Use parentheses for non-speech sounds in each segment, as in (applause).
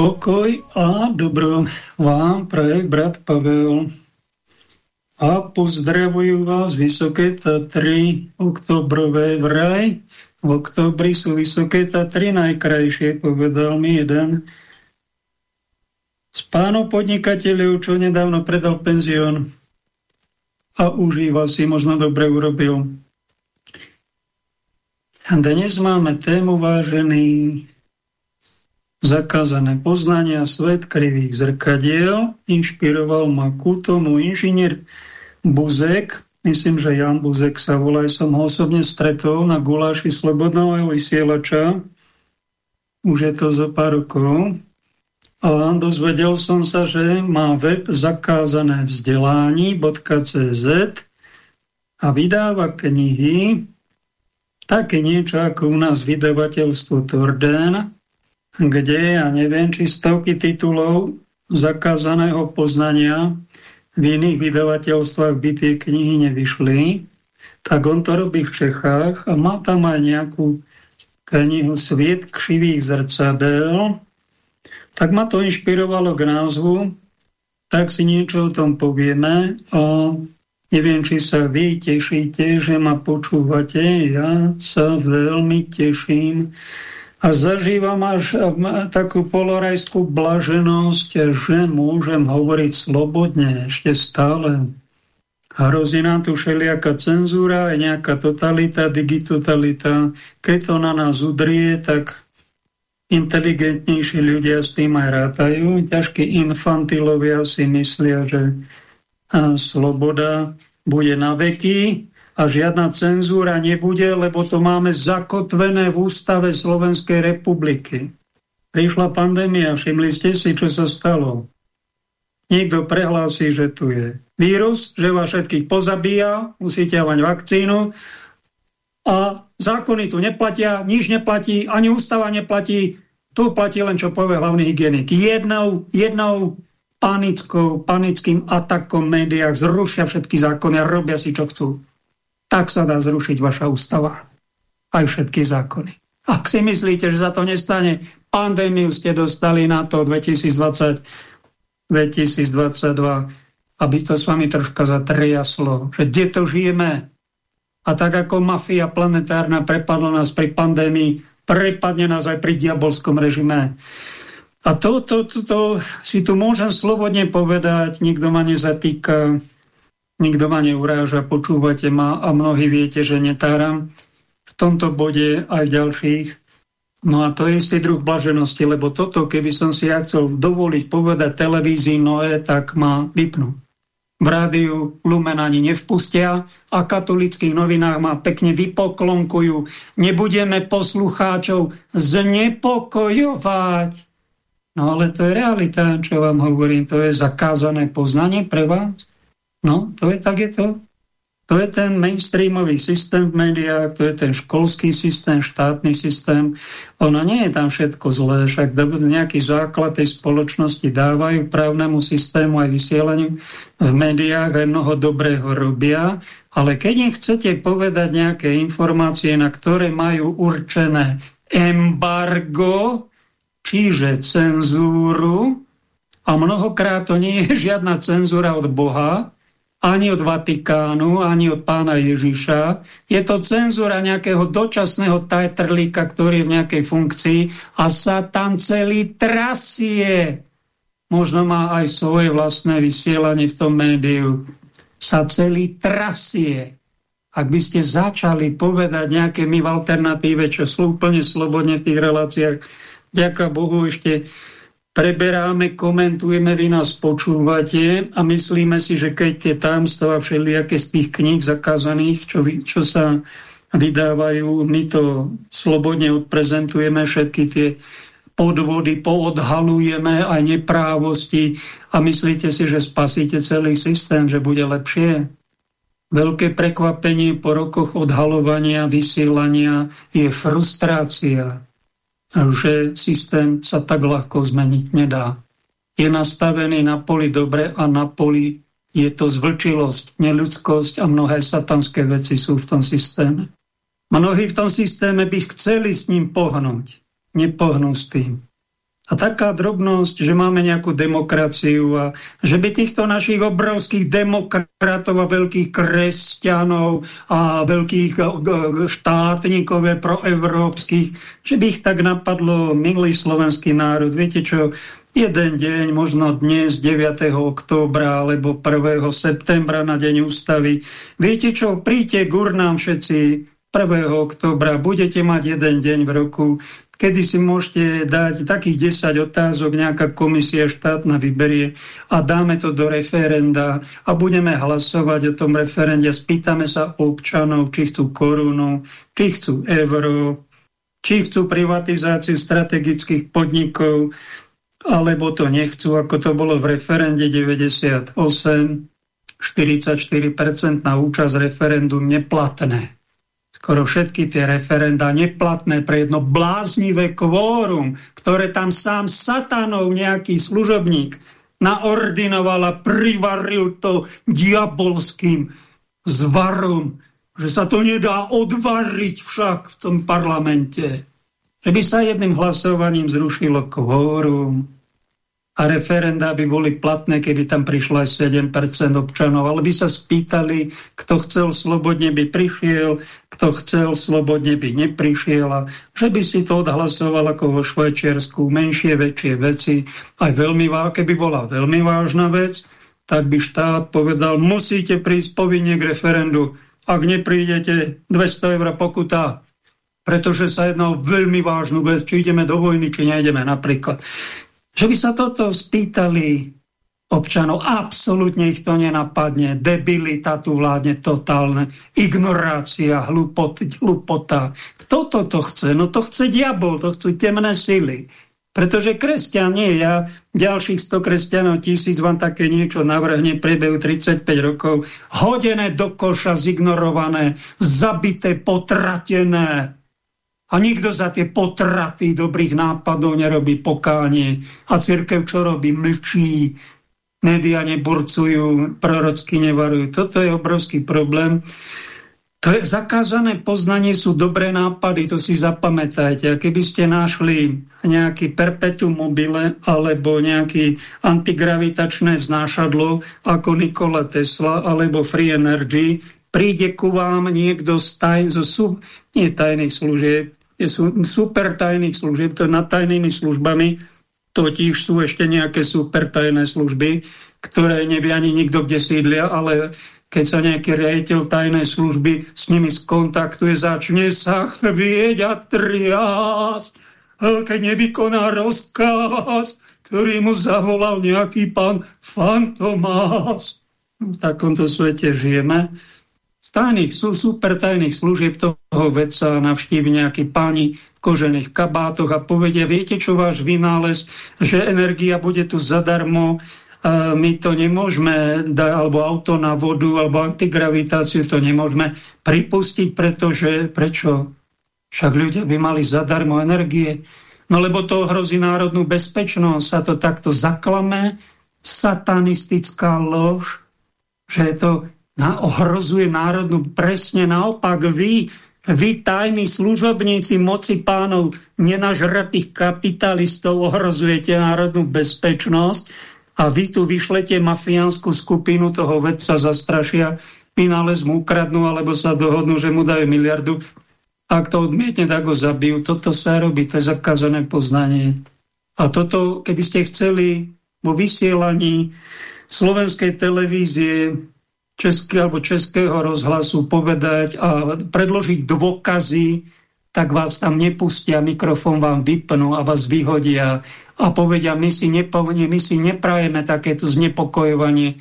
Pokoj a dobro vám praje brat Pavel. A pozdravujú vás Vysoké Tatry, oktobrové vraj. V oktobri sú Vysoké Tatry najkrajšie, povedal mi jeden z pánov podnikateľov, čo nedávno predal penzión a užíval si, možno dobre urobil. Dnes máme tému vážený zakázané poznania, svet krivých zrkadiel. Inšpiroval ma ku tomu inžinier Buzek, myslím, že Jan Buzek sa volá, som ho osobne stretol na guláši Slobodného vysielača. Už je to zo pár rokov. A dozvedel som sa, že má web zakázané vzdelání.cz a vydáva knihy, také niečo ako u nás vydavateľstvo Torden, kde ja neviem, či stovky titulov zakázaného poznania v iných vydavateľstvách by tie knihy nevyšli, tak on to robí v Čechách a má tam aj nejakú knihu Sviet kšivých zrcadel, tak ma to inšpirovalo k názvu, tak si niečo o tom povieme. A neviem, či sa vy tešíte, že ma počúvate, ja sa veľmi teším a zažívam až takú polorajskú blaženosť, že môžem hovoriť slobodne ešte stále. Hrozí nám tu všelijaká cenzúra, aj nejaká totalita, digitotalita. Keď to na nás udrie, tak inteligentnejší ľudia s tým aj rátajú. Ťažkí infantilovia si myslia, že sloboda bude na veky a žiadna cenzúra nebude, lebo to máme zakotvené v ústave Slovenskej republiky. Prišla pandémia, všimli ste si, čo sa stalo. Niekto prehlási, že tu je vírus, že vás všetkých pozabíja, musíte mať vakcínu a zákony tu neplatia, nič neplatí, ani ústava neplatí, tu platí len, čo povie hlavný hygienik. Jednou, jednou panickou, panickým atakom v médiách zrušia všetky zákony a robia si, čo chcú tak sa dá zrušiť vaša ústava. Aj všetky zákony. Ak si myslíte, že za to nestane, pandémiu ste dostali na to 2020, 2022, aby to s vami troška zatriaslo, že kde to žijeme. A tak ako mafia planetárna prepadla nás pri pandémii, prepadne nás aj pri diabolskom režime. A to, to, to, to si tu môžem slobodne povedať, nikto ma nezatýka, nikto ma neuráža, počúvate ma a mnohí viete, že netáram v tomto bode aj v ďalších. No a to je istý druh blaženosti, lebo toto, keby som si ja chcel dovoliť povedať televízii Noé, tak ma vypnú. V rádiu Lumen ani nevpustia a katolických novinách ma pekne vypoklonkujú. Nebudeme poslucháčov znepokojovať. No ale to je realita, čo vám hovorím, to je zakázané poznanie pre vás. No, to je, tak je to. To je ten mainstreamový systém v médiách, to je ten školský systém, štátny systém. Ono nie je tam všetko zlé, však nejaký základ tej spoločnosti dávajú právnemu systému aj vysielaniu v médiách, aj mnoho dobrého robia, ale keď im chcete povedať nejaké informácie, na ktoré majú určené embargo, čiže cenzúru, a mnohokrát to nie je žiadna cenzúra od Boha, ani od Vatikánu, ani od pána Ježiša. Je to cenzúra nejakého dočasného tajtrlíka, ktorý je v nejakej funkcii a sa tam celý trasie. Možno má aj svoje vlastné vysielanie v tom médiu. Sa celý trasie. Ak by ste začali povedať nejaké my v alternatíve, čo sú úplne slobodne v tých reláciách, ďaká Bohu ešte preberáme, komentujeme, vy nás počúvate a myslíme si, že keď tie tajomstvá všelijaké z tých kníh zakázaných, čo, čo sa vydávajú, my to slobodne odprezentujeme, všetky tie podvody poodhalujeme, aj neprávosti a myslíte si, že spasíte celý systém, že bude lepšie? Veľké prekvapenie po rokoch odhalovania, vysielania je frustrácia že systém sa tak ľahko zmeniť nedá. Je nastavený na poli dobre a na poli je to zvlčilosť, neľudskosť a mnohé satanské veci sú v tom systéme. Mnohí v tom systéme by chceli s ním pohnúť. Nepohnú s tým. A taká drobnosť, že máme nejakú demokraciu a že by týchto našich obrovských demokratov a veľkých kresťanov a veľkých štátnikov proevropských, že by ich tak napadlo milý slovenský národ. Viete čo, jeden deň, možno dnes 9. októbra alebo 1. septembra na deň ústavy. Viete čo, príďte k všetci 1. októbra, budete mať jeden deň v roku, kedy si môžete dať takých 10 otázok, nejaká komisia štátna vyberie a dáme to do referenda a budeme hlasovať o tom referende. Spýtame sa občanov, či chcú korunu, či chcú euro, či chcú privatizáciu strategických podnikov, alebo to nechcú, ako to bolo v referende 98, 44% na účasť referendum neplatné skoro všetky tie referenda neplatné pre jedno bláznivé kvórum, ktoré tam sám satanov nejaký služobník naordinoval a privaril to diabolským zvarom, že sa to nedá odvariť však v tom parlamente. Že by sa jedným hlasovaním zrušilo kvórum, a referenda by boli platné, keby tam prišlo aj 7% občanov, ale by sa spýtali, kto chcel slobodne by prišiel, kto chcel slobodne by neprišiel a že by si to odhlasoval ako vo Švajčiarsku, menšie, väčšie veci, aj veľmi, keby bola veľmi vážna vec, tak by štát povedal, musíte prísť povinne k referendu, ak neprídete 200 eur pokuta, pretože sa jedná o veľmi vážnu vec, či ideme do vojny, či nejdeme napríklad. Že by sa toto spýtali občanov, absolútne ich to nenapadne, debilita tu vládne totálne, ignorácia, hlupot, hlupota. Kto toto chce? No to chce diabol, to chcú temné sily. Pretože kresťan nie ja, ďalších 100 kresťanov tisíc vám také niečo navrhne priebehu 35 rokov, hodené do koša, zignorované, zabité, potratené, a nikto za tie potraty dobrých nápadov nerobí pokánie. A církev čo robí? Mlčí. Média neburcujú, prorocky nevarujú. Toto je obrovský problém. To je zakázané poznanie, sú dobré nápady, to si zapamätajte. A keby ste našli nejaký perpetuum mobile alebo nejaký antigravitačné vznášadlo ako Nikola Tesla alebo Free Energy, príde ku vám niekto z taj, zo sub, nie tajných služieb, sú super tajných služieb, to nad tajnými službami, totiž sú ešte nejaké super tajné služby, ktoré nevie ani nikto, kde sídlia, ale keď sa nejaký riaditeľ tajnej služby s nimi skontaktuje, začne sa chvieť a triasť, keď nevykoná rozkaz, ktorý mu zavolal nejaký pán Fantomás. V takomto svete žijeme tajných, sú super tajných služieb toho vedca navštívi nejaký páni v kožených kabátoch a povedia, viete čo váš vynález, že energia bude tu zadarmo, my to nemôžeme, alebo auto na vodu, alebo antigravitáciu to nemôžeme pripustiť, pretože, prečo? Však ľudia by mali zadarmo energie. No lebo to ohrozí národnú bezpečnosť, sa to takto zaklame, satanistická lož, že to ohrozuje národnú. Presne naopak vy, vy tajní služobníci moci pánov, nenažratých kapitalistov, ohrozujete národnú bezpečnosť a vy tu vyšlete mafiánsku skupinu, toho vedca zastrašia, vynález mu ukradnú, alebo sa dohodnú, že mu dajú miliardu. Ak to odmietne, tak ho zabijú. Toto sa robí, to je zakázané poznanie. A toto, keby ste chceli vo vysielaní slovenskej televízie českého alebo českého rozhlasu povedať a predložiť dôkazy, tak vás tam nepustia, mikrofón vám vypnú a vás vyhodia a povedia, my si, nepo, my si neprajeme takéto znepokojovanie.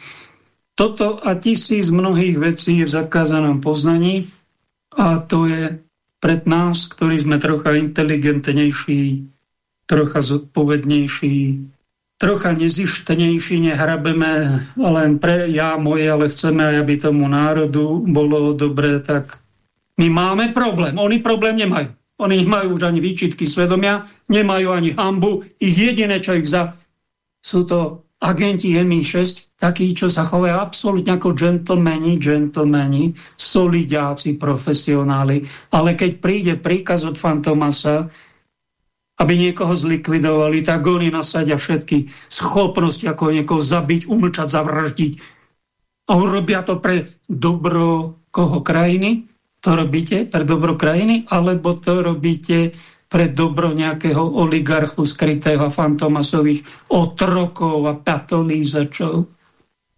Toto a tisíc mnohých vecí je v zakázanom poznaní a to je pred nás, ktorí sme trocha inteligentnejší, trocha zodpovednejší, trocha nezištnejší, nehrabeme len pre ja moje, ale chceme aj, aby tomu národu bolo dobre, tak my máme problém. Oni problém nemajú. Oni nemajú už ani výčitky svedomia, nemajú ani hambu. Ich jediné, čo ich za... Sú to agenti MI6, takí, čo sa chovajú absolútne ako gentlemani, gentlemani, solidáci, profesionáli. Ale keď príde príkaz od Fantomasa, aby niekoho zlikvidovali, tak oni nasadia všetky schopnosti, ako niekoho zabiť, umlčať, zavraždiť. A urobia to pre dobro koho krajiny? To robíte pre dobro krajiny? Alebo to robíte pre dobro nejakého oligarchu skrytého a fantomasových otrokov a patolízačov?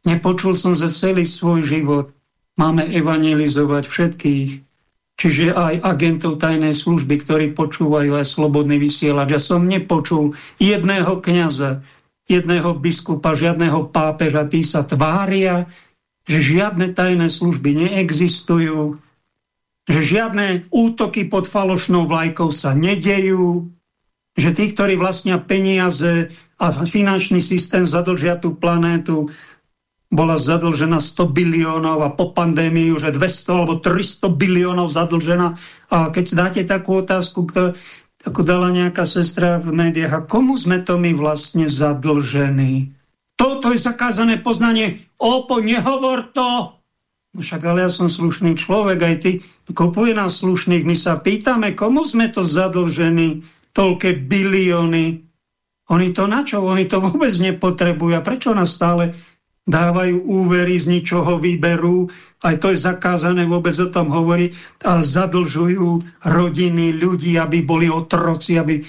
Nepočul som za celý svoj život. Máme evangelizovať všetkých čiže aj agentov tajnej služby, ktorí počúvajú aj slobodný vysielač. Ja som nepočul jedného kniaza, jedného biskupa, žiadneho pápeža, tí sa tvária, že žiadne tajné služby neexistujú, že žiadne útoky pod falošnou vlajkou sa nedejú, že tí, ktorí vlastnia peniaze a finančný systém zadlžia tú planétu, bola zadlžená 100 biliónov a po pandémii už je 200 alebo 300 biliónov zadlžená. A keď dáte takú otázku, kto, ako dala nejaká sestra v médiách, a komu sme to my vlastne zadlžení? Toto je zakázané poznanie. Opo, nehovor to! No však ale ja som slušný človek, aj ty kupuje nás slušných. My sa pýtame, komu sme to zadlžení? Toľké bilióny. Oni to na čo? Oni to vôbec nepotrebujú. A prečo nás stále dávajú úvery, z ničoho vyberú, aj to je zakázané vôbec o tom hovoriť, ale zadlžujú rodiny, ľudí, aby boli otroci, aby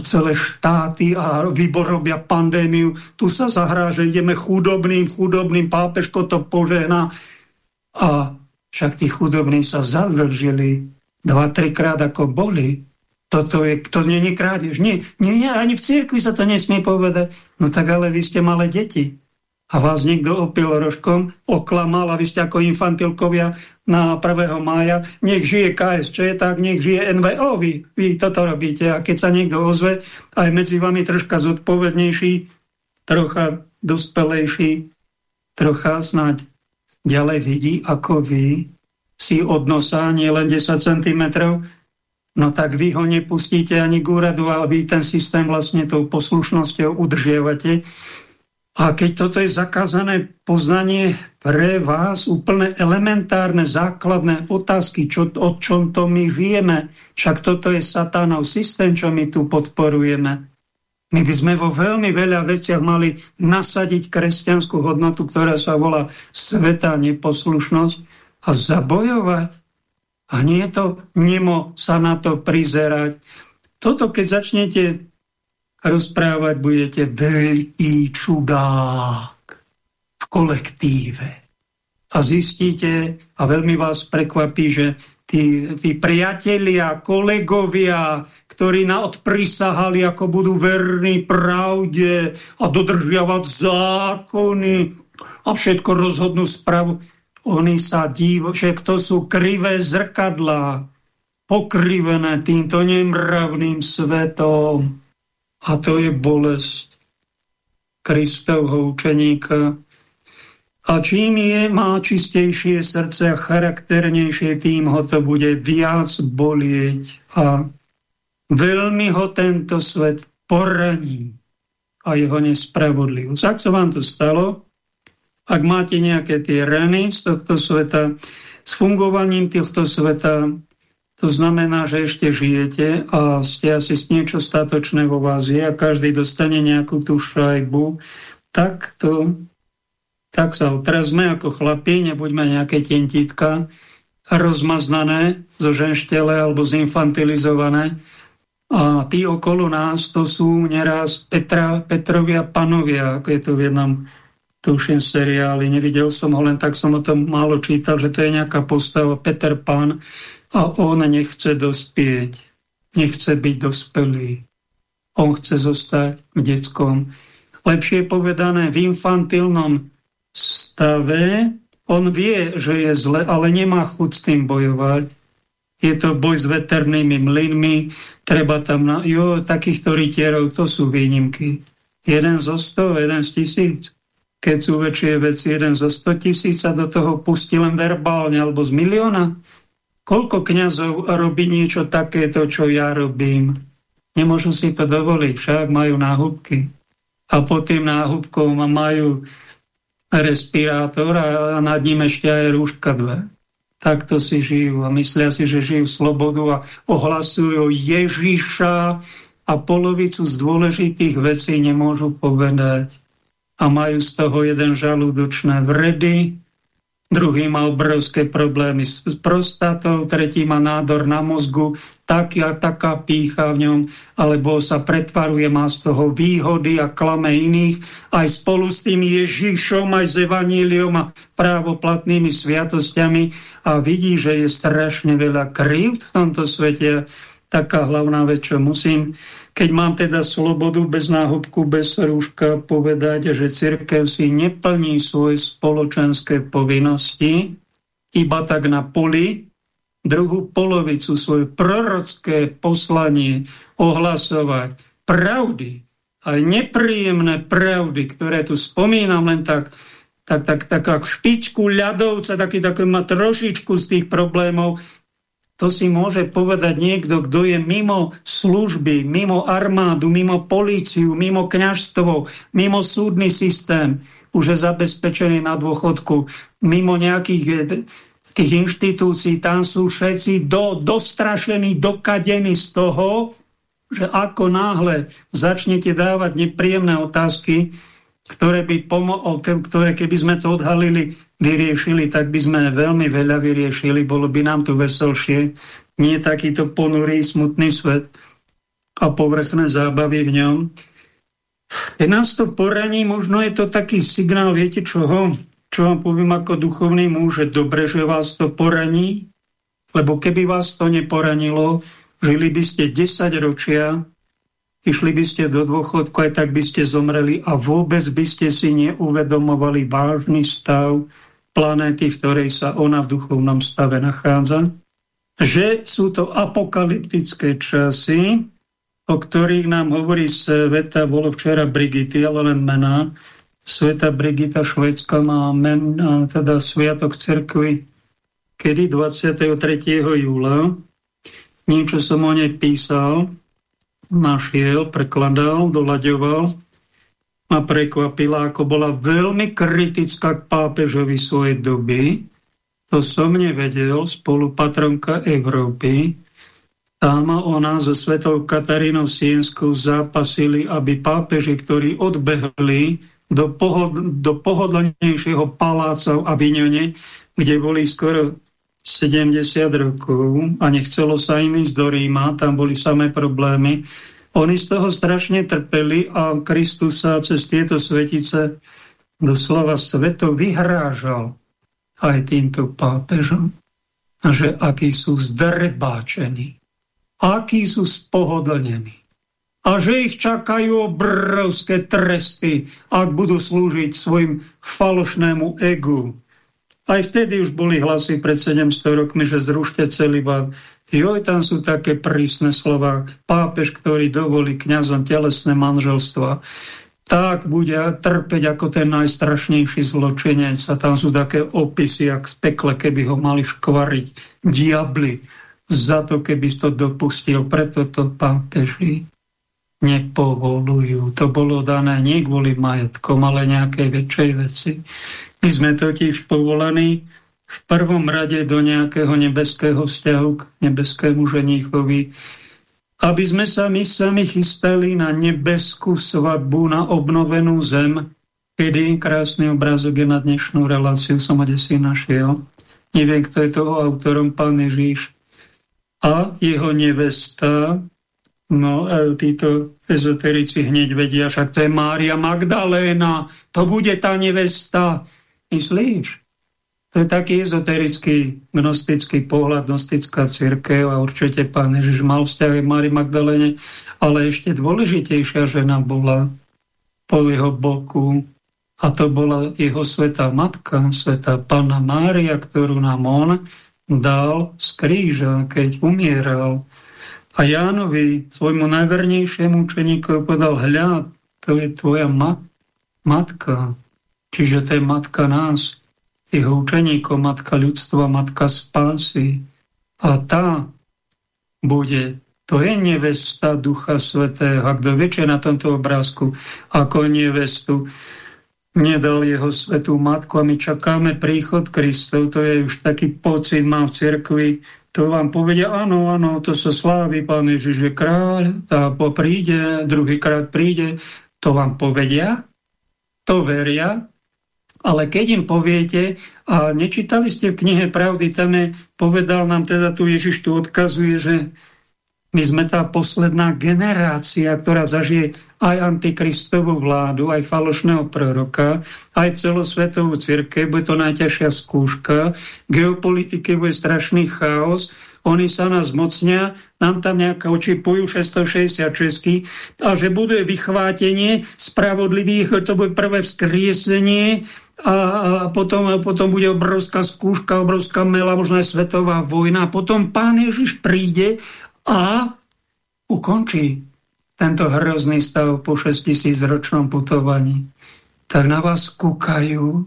celé štáty a vyborobia pandémiu. Tu sa zahrá, že ideme chudobným, chudobným, pápežko to požehná. A však tí chudobní sa zadlžili dva, trikrát ako boli. Toto je, to je krádež. Nie, nie, nie, ani v cirkvi sa to nesmie povedať. No tak ale vy ste malé deti a vás niekto opil rožkom, oklamal a vy ste ako infantilkovia na 1. mája, nech žije KS, čo je tak, nech žije NVO, vy, vy toto robíte a keď sa niekto ozve, aj medzi vami troška zodpovednejší, trocha dospelejší, trocha snáď ďalej vidí ako vy, si od nosa len 10 cm, no tak vy ho nepustíte ani k úradu a vy ten systém vlastne tou poslušnosťou udržiavate a keď toto je zakázané poznanie pre vás, úplne elementárne, základné otázky, čo, o čom to my žijeme, však toto je satánov systém, čo my tu podporujeme. My by sme vo veľmi veľa veciach mali nasadiť kresťanskú hodnotu, ktorá sa volá sveta neposlušnosť a zabojovať. A nie je to nemo sa na to prizerať. Toto, keď začnete rozprávať budete veľký čudák v kolektíve. A zistíte, a veľmi vás prekvapí, že tí, tí priatelia, kolegovia, ktorí odprisahali, ako budú verní pravde a dodržiavať zákony a všetko rozhodnú spravu. Oni sa divo, že to sú krivé zrkadlá, pokrivené týmto nemravným svetom. A to je bolesť Kristovho učeníka. A čím je, má čistejšie srdce a charakternejšie, tým ho to bude viac bolieť. A veľmi ho tento svet poraní a jeho nespravodlivosť. Ak sa vám to stalo, ak máte nejaké tie rany z tohto sveta, s fungovaním tohto sveta, to znamená, že ešte žijete a ste asi niečo statočné vo vás je a každý dostane nejakú tú šajbu, tak to tak sa otrazme ako chlapi, nebuďme nejaké tentítka rozmaznané zo ženštele alebo zinfantilizované. A tí okolo nás to sú neraz Petra, Petrovia panovia, ako je to v jednom tuším seriáli. Nevidel som ho, len tak som o tom málo čítal, že to je nejaká postava Peter Pan, a on nechce dospieť, nechce byť dospelý. On chce zostať v detskom, lepšie povedané v infantilnom stave. On vie, že je zle, ale nemá chuť s tým bojovať. Je to boj s veternými mlynmi, treba tam na... Jo, takýchto rytierov, to sú výnimky. Jeden zo sto, jeden z tisíc. Keď sú väčšie veci, jeden zo sto tisíc a do toho pustí len verbálne alebo z milióna. Koľko kňazov robí niečo takéto, čo ja robím? Nemôžu si to dovoliť, však majú náhubky. A pod tým náhubkom majú respirátor a nad ním ešte aj rúška dve. Takto si žijú a myslia si, že žijú slobodu a ohlasujú Ježiša a polovicu z dôležitých vecí nemôžu povedať. A majú z toho jeden žalúdočné vredy, druhý má obrovské problémy s prostatou, tretí má nádor na mozgu, taký a taká pícha v ňom, alebo sa pretvaruje, má z toho výhody a klame iných, aj spolu s tým Ježišom, aj s Evaníliom a právoplatnými sviatosťami a vidí, že je strašne veľa krivd v tomto svete. Taká hlavná vec, čo musím keď mám teda slobodu bez náhubku, bez rúška povedať, že cirkev si neplní svoje spoločenské povinnosti, iba tak na poli, druhú polovicu svoje prorocké poslanie ohlasovať pravdy, aj nepríjemné pravdy, ktoré tu spomínam len tak, tak, tak, tak ako špičku ľadovca, taký, taký má trošičku z tých problémov, to si môže povedať niekto, kto je mimo služby, mimo armádu, mimo políciu, mimo kňažstvo, mimo súdny systém, už je zabezpečený na dôchodku, mimo nejakých eh, tých inštitúcií, tam sú všetci do, dostrašení, dokadení z toho, že ako náhle začnete dávať nepríjemné otázky, ktoré, by pomo- ktoré keby sme to odhalili, vyriešili, tak by sme veľmi veľa vyriešili, bolo by nám tu veselšie. Nie takýto ponurý, smutný svet a povrchné zábavy v ňom. Keď nás to poraní, možno je to taký signál, viete čoho? Čo vám poviem ako duchovný muž, že dobre, že vás to poraní, lebo keby vás to neporanilo, žili by ste 10 ročia, išli by ste do dôchodku, aj tak by ste zomreli a vôbec by ste si neuvedomovali vážny stav planéty, v ktorej sa ona v duchovnom stave nachádza, že sú to apokalyptické časy, o ktorých nám hovorí Sveta, bolo včera Brigity, ale len mená. Sveta Brigita Švedska má men, teda Sviatok Cerkvy, kedy 23. júla. Niečo som o nej písal, našiel, prekladal, doľaďoval ma prekvapila, ako bola veľmi kritická k pápežovi svojej doby. To som nevedel, spolupatronka Európy. Tam ona so svetou Katarínou Sienskou zápasili, aby pápeži, ktorí odbehli do, pohod, do pohodlnejšieho paláca v Avignone, kde boli skoro 70 rokov a nechcelo sa im ísť do Ríma, tam boli samé problémy, oni z toho strašne trpeli a Kristus sa cez tieto svetice doslova sveto vyhrážal aj týmto pápežom, že akí sú zdrebáčení, akí sú spohodlnení a že ich čakajú obrovské tresty, ak budú slúžiť svojim falošnému egu. Aj vtedy už boli hlasy pred 700 rokmi, že zrušte celibát. Joj, tam sú také prísne slova. Pápež, ktorý dovolí kňazom telesné manželstva, tak bude trpeť ako ten najstrašnejší zločinec. A tam sú také opisy, jak z pekle, keby ho mali škvariť. Diabli za to, keby to dopustil. Preto to pápeži nepovolujú. To bolo dané nie kvôli majetkom, ale nejakej väčšej veci. My sme totiž povolaní v prvom rade do nejakého nebeského vzťahu k nebeskému ženíchovi, aby sme sa my sami chystali na nebeskú svadbu, na obnovenú zem, kedy krásny obrázok je na dnešnú reláciu, som si našiel. Neviem, kto je toho autorom, pán Ježíš. A jeho nevesta, no e, títo ezoterici hneď vedia, však to je Mária Magdaléna, to bude tá nevesta. Myslíš? To je taký ezoterický, gnostický pohľad, gnostická církev a určite pán Ježiš mal vzťah Mári Magdalene, ale ešte dôležitejšia žena bola po jeho boku a to bola jeho svetá matka, svetá Pána Mária, ktorú nám on dal z kríža, keď umieral. A Jánovi, svojmu najvernejšiemu učeníkovi povedal, hľad, to je tvoja mat matka, čiže to je matka nás jeho učeníkom, matka ľudstva, matka spásy. A tá bude, to je nevesta Ducha Svetého. Kto vie, na tomto obrázku, ako nevestu nedal jeho svetú matku a my čakáme príchod Kristov, to je už taký pocit, mám v cirkvi, to vám povedia, áno, áno, to sa slávi, pán Ježiš je kráľ, tá príde, druhýkrát príde, to vám povedia, to veria, ale keď im poviete, a nečítali ste v knihe Pravdy, tam je, povedal nám teda tu Ježiš tu odkazuje, že my sme tá posledná generácia, ktorá zažije aj antikristovú vládu, aj falošného proroka, aj celosvetovú církev, bude to najťažšia skúška, geopolitike bude strašný chaos, oni sa nás mocnia, nám tam nejaká očipujú 666 a že bude vychvátenie spravodlivých, to bude prvé vzkriesenie a, potom, potom bude obrovská skúška, obrovská mela, možno aj svetová vojna. A potom pán Ježiš príde a ukončí tento hrozný stav po 6000 ročnom putovaní, tak na vás kúkajú,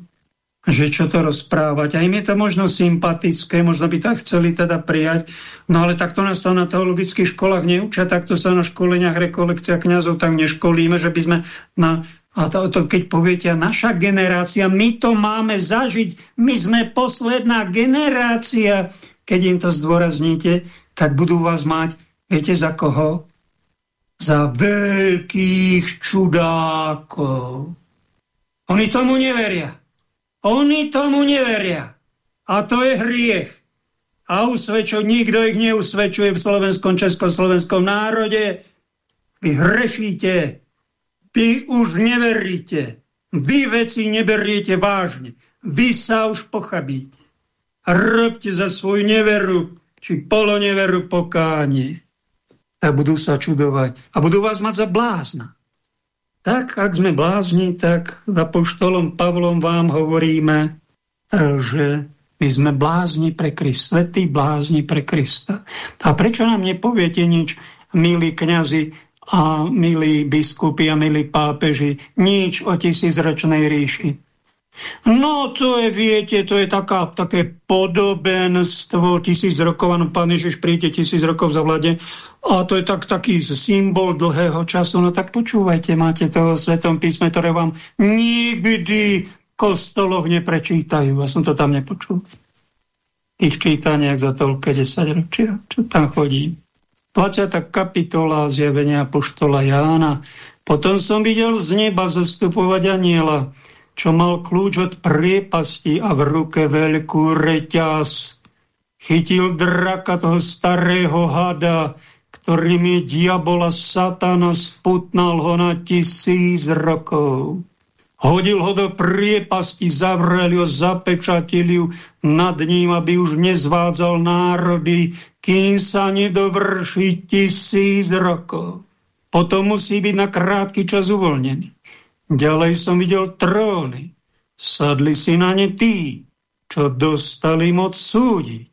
že čo to rozprávať. A im je to možno sympatické, možno by tak chceli teda prijať, no ale takto nás to na teologických školách neučia, takto sa na školeniach rekolekcia kňazov tak neškolíme, že by sme na a to, to keď poviete, naša generácia, my to máme zažiť, my sme posledná generácia, keď im to zdôrazníte, tak budú vás mať Viete za koho? Za veľkých čudákov. Oni tomu neveria. Oni tomu neveria. A to je hriech. A usvedčo, nikto ich neusvedčuje v slovenskom, československom národe. Vy hrešíte. Vy už neveríte. Vy veci neberiete vážne. Vy sa už pochabíte. Robte za svoju neveru, či poloneveru pokánie tak budú sa čudovať a budú vás mať za blázna. Tak, ak sme blázni, tak za poštolom Pavlom vám hovoríme, že my sme blázni pre Krista, svetí blázni pre Krista. A prečo nám nepoviete nič, milí kňazi a milí biskupy a milí pápeži, nič o tisícročnej ríši? No to je, viete, to je taká, také podobenstvo tisíc rokov, áno, pán Ježiš príde tisíc rokov za vlade a to je tak, taký symbol dlhého času, no tak počúvajte, máte to v Svetom písme, ktoré vám nikdy kostoloch neprečítajú, ja som to tam nepočul. Ich číta nejak za toľké 10 ročia, čo tam chodí. 20. kapitola zjavenia poštola Jána. Potom som videl z neba zostupovať aniela, čo mal kľúč od priepasti a v ruke veľkú reťaz. Chytil draka toho starého hada, ktorým je diabola satana, sputnal ho na tisíc rokov. Hodil ho do priepasti, zavreli ho, zapečatili ju nad ním, aby už nezvádzal národy, kým sa nedovrší tisíc rokov. Potom musí byť na krátky čas uvoľnený. Ďalej som videl tróny. Sadli si na ne tí, čo dostali moc súdiť.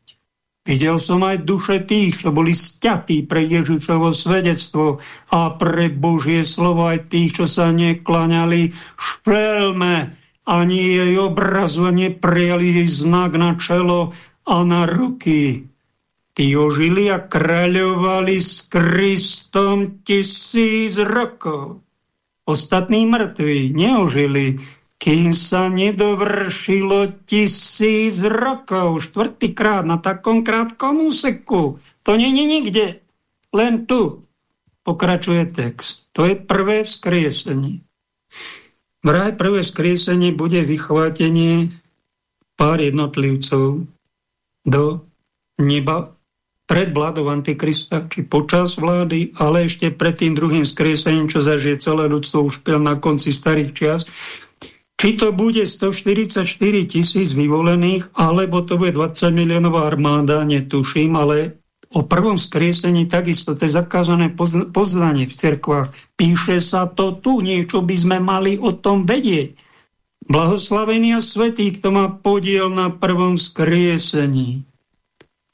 Videl som aj duše tých, čo boli stiatí pre Ježišovo svedectvo a pre Božie slovo aj tých, čo sa neklaňali špelme ani jej obrazu neprijali jej znak na čelo a na ruky. Tí ožili a kráľovali s Kristom tisíc rokov. Ostatní mŕtvi neožili, kým sa nedovršilo tisíc rokov, štvrtýkrát na takom krátkom úseku. To není nikde, len tu. Pokračuje text. To je prvé vzkriesenie. Vraj prvé vzkriesenie bude vychvátenie pár jednotlivcov do neba pred vládou Antikrista, či počas vlády, ale ešte pred tým druhým skriesením, čo zažije celé ľudstvo už na konci starých čias. Či to bude 144 tisíc vyvolených, alebo to bude 20 miliónová armáda, netuším, ale o prvom skriesení takisto, to je zakázané poznanie v cerkvách. Píše sa to tu, niečo by sme mali o tom vedieť. Blahoslavený a svetý, kto má podiel na prvom skriesení.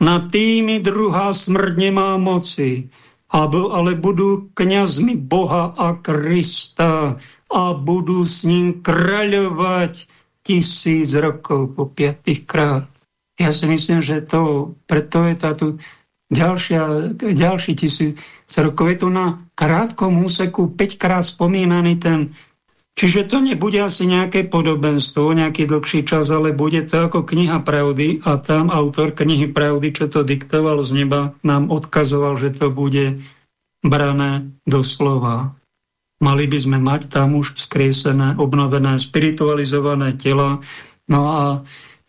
Na tými druhá smrť nemá moci, ale budú kňazmi Boha a Krista a budú s ním kráľovať tisíc rokov po piatých krát. Ja si myslím, že to, preto je táto ďalšia, ďalší tisíc rokov. Je tu na krátkom úseku 5 krát spomínaný ten Čiže to nebude asi nejaké podobenstvo, nejaký dlhší čas, ale bude to ako kniha pravdy a tam autor knihy pravdy, čo to diktoval z neba, nám odkazoval, že to bude brané do slova. Mali by sme mať tam už skriesené, obnovené, spiritualizované tela. No a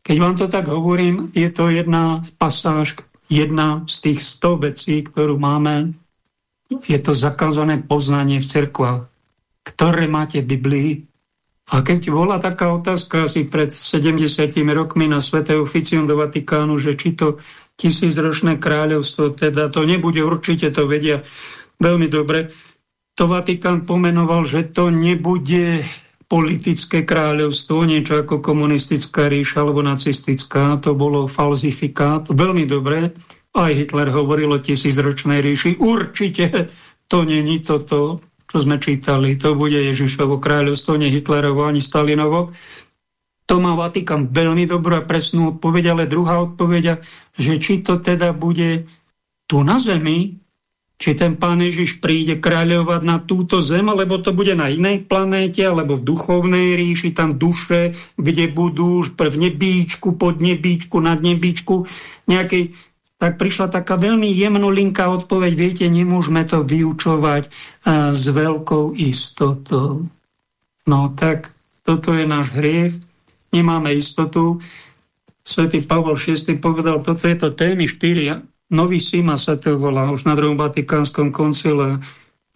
keď vám to tak hovorím, je to jedna pasáž, jedna z tých 100 vecí, ktorú máme, je to zakázané poznanie v cerkvách ktoré máte v Biblii. A keď bola taká otázka asi pred 70 rokmi na Svete oficium do Vatikánu, že či to tisícročné kráľovstvo, teda to nebude, určite to vedia veľmi dobre, to Vatikán pomenoval, že to nebude politické kráľovstvo, niečo ako komunistická ríša alebo nacistická, to bolo falzifikát, veľmi dobre, aj Hitler hovoril o tisícročnej ríši, určite to není toto, čo sme čítali, to bude Ježišovo kráľovstvo, nie Hitlerovo ani Stalinovo. To má Vatikán veľmi dobrú a presnú odpoveď, ale druhá odpoveď, že či to teda bude tu na zemi, či ten pán Ježiš príde kráľovať na túto zem, alebo to bude na inej planéte, alebo v duchovnej ríši, tam duše, kde budú v nebíčku, pod nebíčku, nad nebíčku, nejakej tak prišla taká veľmi jemnolinká odpoveď, viete, nemôžeme to vyučovať uh, s veľkou istotou. No tak toto je náš hriech, nemáme istotu. Svetý Pavol VI povedal, toto je to témy 4, Nový Sima sa to volá, už na druhom Vatikánskom koncile,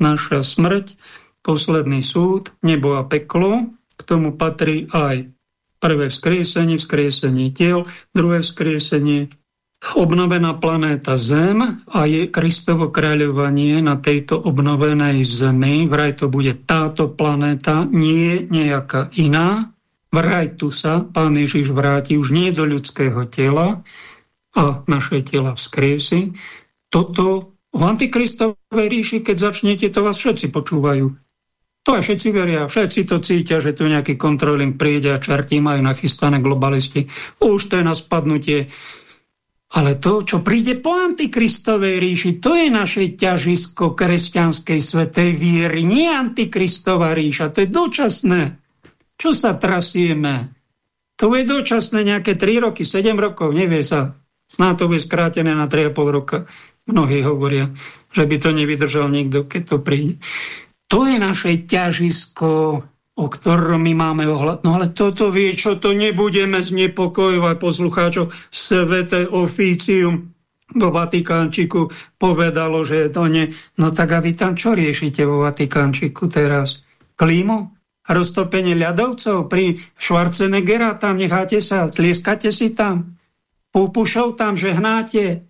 naša smrť, posledný súd, nebo a peklo, k tomu patrí aj prvé vzkriesenie, vzkriesenie tiel, druhé vzkriesenie obnovená planéta Zem a je Kristovo kráľovanie na tejto obnovenej Zemi. Vraj to bude táto planéta, nie nejaká iná. Vraj tu sa Pán Ježiš vráti už nie do ľudského tela a naše tela vzkriesi. Toto v Antikristovej ríši, keď začnete, to vás všetci počúvajú. To aj všetci veria, všetci to cítia, že tu nejaký kontroling príde a čertí majú nachystané globalisti. Už to je na spadnutie ale to, čo príde po antikristovej ríši, to je naše ťažisko kresťanskej svetej viery. Nie antikristová ríša, to je dočasné. Čo sa trasieme? To je dočasné nejaké 3 roky, 7 rokov, nevie sa. Snáď to bude skrátené na 3,5 roka. Mnohí hovoria, že by to nevydržal nikto, keď to príde. To je naše ťažisko o ktorom my máme ohľad. No ale toto vie, čo to nebudeme znepokojovať poslucháčov. Svete oficium vo Vatikánčiku povedalo, že to nie. No tak a vy tam čo riešite vo Vatikánčiku teraz? Klímu? Roztopenie ľadovcov pri Schwarzeneggera? Tam necháte sa, tlieskate si tam? Púpušov tam žehnáte?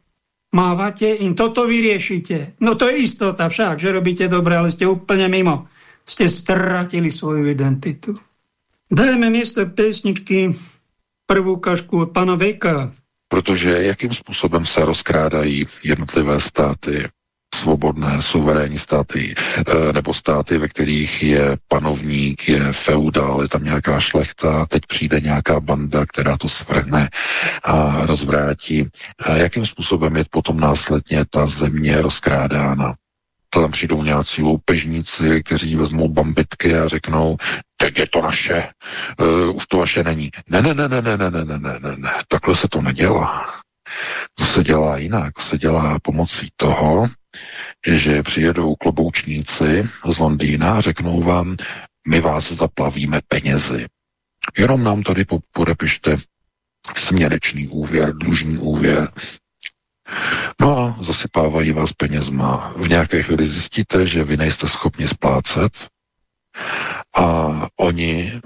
Mávate im? Toto vyriešite. No to je istota však, že robíte dobre, ale ste úplne mimo ste stratili svoju identitu. Dajme miesto pesničky prvú kašku od pana Vejka. Protože jakým způsobem se rozkrádají jednotlivé státy, svobodné, suverénní státy, e, nebo státy, ve kterých je panovník, je feudál, je tam nějaká šlechta, teď přijde nějaká banda, která to svrhne a rozvrátí. A jakým způsobem je potom následně ta země rozkrádána? Tam přijdou nějací loupežníci, kteří vezmou bambitky a řeknou, teď je to naše, uh, už to vaše není. Ne, ne, ne, ne, ne, ne, ne, ne, ne, ne, takhle se to nedělá. To se dělá jinak, se dělá pomocí toho, že přijedou kloboučníci z Londýna a řeknou vám, my vás zaplavíme penězi. Jenom nám tady podepište směrečný úvěr, dlužní úvěr, No a zasypávají vás penězma. V nějaké chvíli zjistíte, že vy nejste schopni splácet a oni e,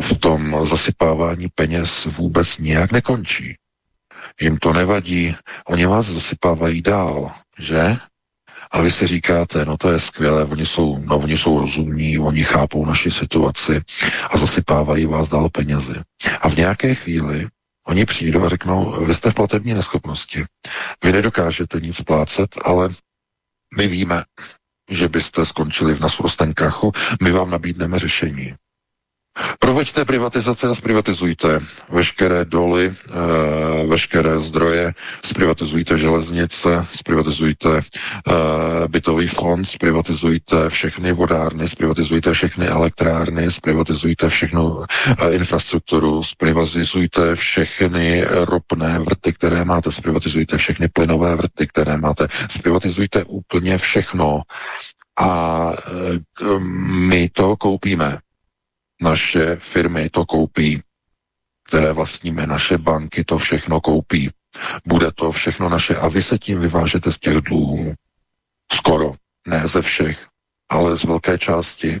v tom zasypávání peněz vůbec nijak nekončí. Jim to nevadí, oni vás zasypávají dál, že? A vy si říkáte, no to je skvělé, oni jsou, no, oni jsou rozumní, oni chápou naši situaci a zasypávají vás dál penězi. A v nějaké chvíli Oni přijdou a řeknou, vy jste v platební neschopnosti, vy nedokážete nic splácet, ale my víme, že byste skončili v nasprostém krachu, my vám nabídneme řešení. Proveďte privatizace a zprivatizujte veškeré doly, e, veškeré zdroje, zprivatizujte železnice, zprivatizujte e, bytový fond, zprivatizujte všechny vodárny, zprivatizujte všechny elektrárny, zprivatizujte všechnu e, infrastrukturu, zprivatizujte všechny ropné vrty, které máte, zprivatizujte všechny plynové vrty, které máte, zprivatizujte úplně všechno. A e, my to koupíme naše firmy to koupí, které vlastníme, naše banky to všechno koupí. Bude to všechno naše a vy se tím vyvážete z těch dluhů. Skoro, ne ze všech, ale z velké části.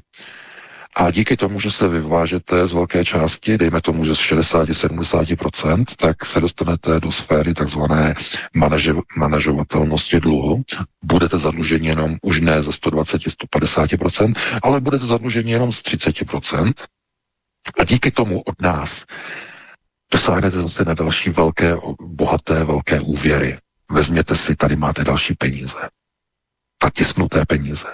A díky tomu, že se vyvážete z velké části, dejme tomu, že z 60-70%, tak se dostanete do sféry takzvané manažovatelnosti dluhu. Budete zadluženi jenom už ne ze 120-150%, ale budete zadluženi jenom z 30%. A díky tomu od nás dosáhnete zase na další velké, bohaté, velké úvěry. Vezměte si, tady máte další peníze. A tisknuté peníze.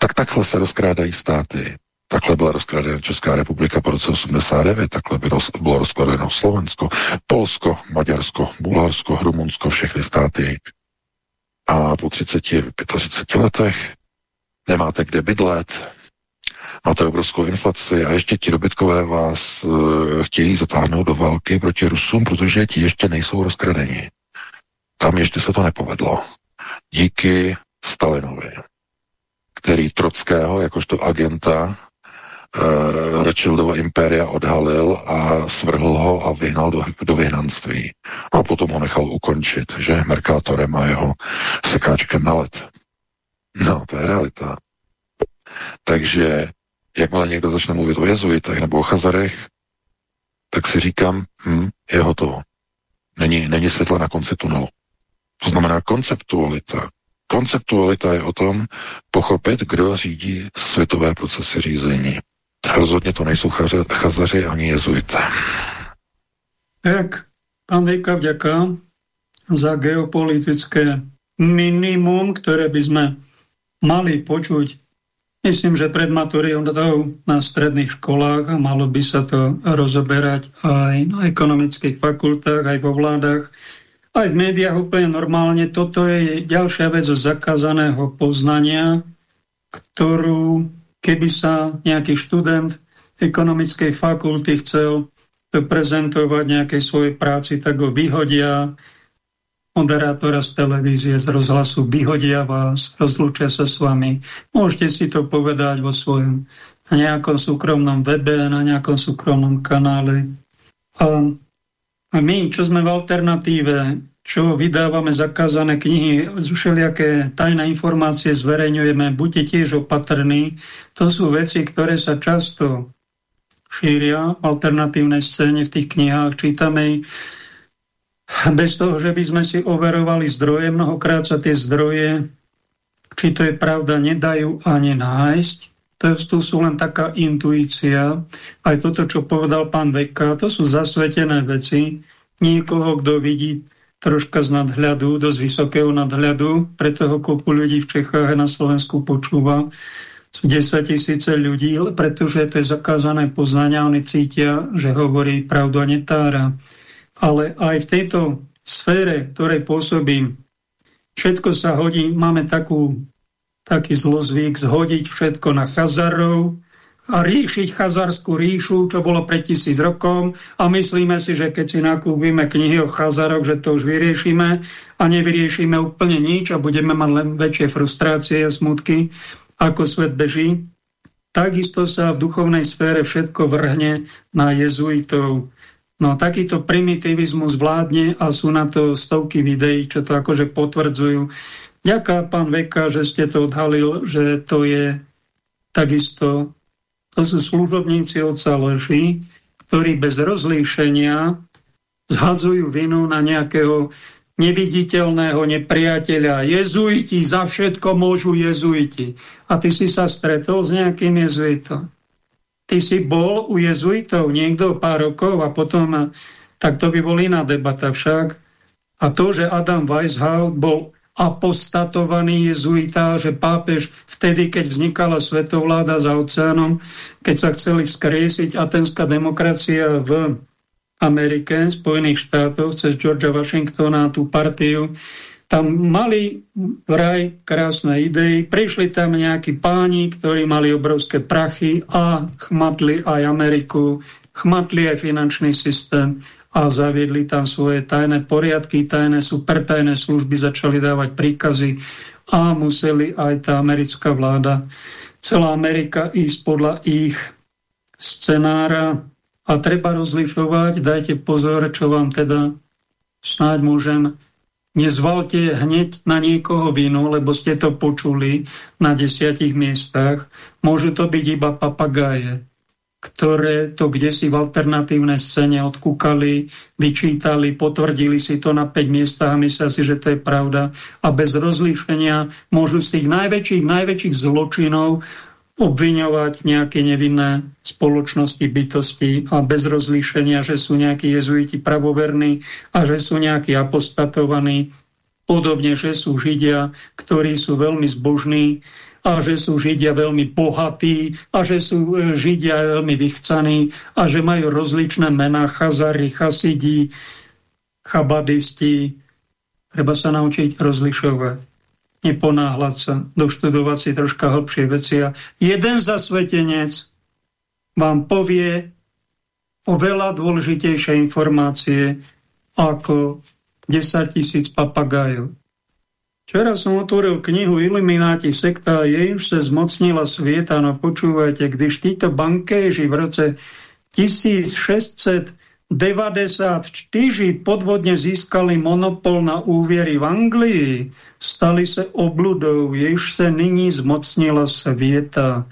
Tak takhle se rozkrádají státy. Takhle byla rozkradena Česká republika po roce 89, takhle bylo, bylo rozkradeno Slovensko, Polsko, Maďarsko, Bulharsko, Rumunsko, všechny státy. A po 30, 35 letech nemáte kde bydlet, máte obrovskou inflaci a ještě ti dobytkové vás uh, chtějí zatáhnout do války proti Rusům, protože ti ještě nejsou rozkradeni. Tam ještě se to nepovedlo. Díky Stalinovi který Trockého jakožto agenta uh, Rothschildova impéria odhalil a svrhl ho a vyhnal do, do vyhnanství. A potom ho nechal ukončit, že Merkátorem a jeho sekáčkem na let. No, to je realita. Takže jakmile někdo začne mluvit o jezuitech nebo o chazarech, tak si říkám, hm, je hotovo. Není, není světla na konci tunelu. To znamená konceptualita Konceptualita je o tom pochopit, kdo řídí světové procesy řízení. Rozhodně to nejsou chazaři ani jezuité. Tak, pán Vejka, vďaka za geopolitické minimum, ktoré by sme mali počuť, myslím, že pred maturitou na stredných školách a malo by sa to rozoberať aj na ekonomických fakultách, aj vo vládach aj v médiách úplne normálne. Toto je ďalšia vec zakázaného poznania, ktorú keby sa nejaký študent ekonomickej fakulty chcel prezentovať nejakej svojej práci, tak ho vyhodia moderátora z televízie, z rozhlasu, vyhodia vás, rozlúčia sa s vami. Môžete si to povedať vo svojom na nejakom súkromnom webe, na nejakom súkromnom kanále. A a my, čo sme v alternatíve, čo vydávame zakázané knihy, všelijaké tajné informácie zverejňujeme, buďte tiež opatrní. To sú veci, ktoré sa často šíria v alternatívnej scéne v tých knihách. Čítame bez toho, že by sme si overovali zdroje. Mnohokrát sa tie zdroje, či to je pravda, nedajú ani nájsť. To, to sú len taká intuícia. Aj toto, čo povedal pán Veka, to sú zasvetené veci. Niekoho, kto vidí troška z nadhľadu, dosť vysokého nadhľadu, preto ho kopu ľudí v Čechách a na Slovensku počúva. Sú 10 tisíce ľudí, pretože to je zakázané poznania, oni cítia, že hovorí pravdu a netára. Ale aj v tejto sfére, ktorej pôsobím, všetko sa hodí, máme takú taký zlozvyk zhodiť všetko na chazarov a riešiť chazarskú ríšu, čo bolo pred tisíc rokom a myslíme si, že keď si nakúpime knihy o chazaroch, že to už vyriešime a nevyriešime úplne nič a budeme mať len väčšie frustrácie a smutky, ako svet beží. Takisto sa v duchovnej sfére všetko vrhne na jezuitov. No takýto primitivizmus vládne a sú na to stovky videí, čo to akože potvrdzujú Ďaká pán Veka, že ste to odhalil, že to je takisto, to sú služobníci otca Leži, ktorí bez rozlíšenia zhadzujú vinu na nejakého neviditeľného nepriateľa. Jezuiti, za všetko môžu jezuiti. A ty si sa stretol s nejakým jezuitom. Ty si bol u jezuitov niekto pár rokov a potom, tak to by bola iná debata však. A to, že Adam Weishaupt bol apostatovaný jezuita, že pápež vtedy, keď vznikala svetovláda za oceánom, keď sa chceli vzkriesiť atenská demokracia v Amerike, Spojených štátoch, cez Georgia Washingtona, tú partiu, tam mali vraj krásne idei, prišli tam nejakí páni, ktorí mali obrovské prachy a chmatli aj Ameriku, chmatli aj finančný systém a zaviedli tam svoje tajné poriadky, tajné supertajné služby, začali dávať príkazy a museli aj tá americká vláda, celá Amerika ísť podľa ich scenára a treba rozlišovať, dajte pozor, čo vám teda snáď môžem Nezvalte hneď na niekoho vinu, lebo ste to počuli na desiatich miestach. Môžu to byť iba papagáje, ktoré to kde si v alternatívnej scéne odkúkali, vyčítali, potvrdili si to na 5 miestach a myslia si, že to je pravda. A bez rozlíšenia môžu z tých najväčších, najväčších zločinov obviňovať nejaké nevinné spoločnosti, bytosti a bez rozlíšenia, že sú nejakí jezuiti pravoverní a že sú nejakí apostatovaní, podobne, že sú Židia, ktorí sú veľmi zbožní a že sú Židia veľmi bohatí a že sú e, Židia veľmi vychcaní a že majú rozličné mená, chazari, chasidi, chabadisti. Treba sa naučiť rozlišovať neponáhľať sa, doštudovať si troška hlbšie veci. A jeden zasvetenec vám povie o veľa dôležitejšie informácie ako 10 tisíc papagájov. Včera som otvoril knihu Illuminati sekta a jej už sa zmocnila svieta, no počúvajte, když títo bankéži v roce 1600 94 podvodne získali monopol na úviery v Anglii, stali sa obludou, jež sa nyní zmocnila svieta.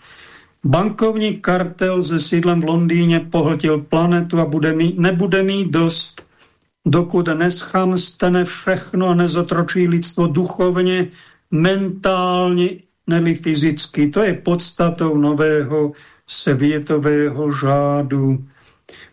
Bankovní kartel se sídlem v Londýně pohltil planetu a bude mít, nebude mít dost, dokud neschamstene všechno a nezotročí lidstvo duchovně, mentálně, neli fyzicky. To je podstatou nového světového žádu.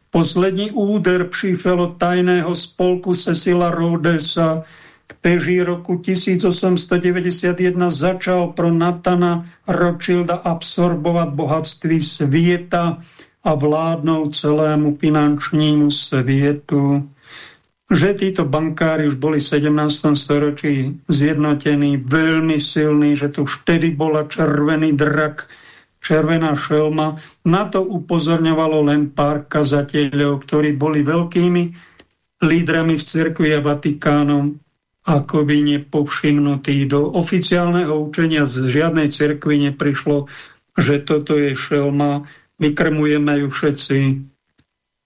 Poslední úder přišel tajného spolku Cecila Rhodesa, který roku 1891 začal pro Natana Rothschilda absorbovat bohatství světa a vládnout celému finančnímu světu. Že títo bankári už boli v 17. storočí zjednotení, veľmi silní, že to už vtedy bola červený drak, červená šelma. Na to upozorňovalo len pár kazateľov, ktorí boli veľkými lídrami v cirkvi a Vatikánom, ako by nepovšimnutí. Do oficiálneho učenia z žiadnej cirkvi neprišlo, že toto je šelma, vykrmujeme ju všetci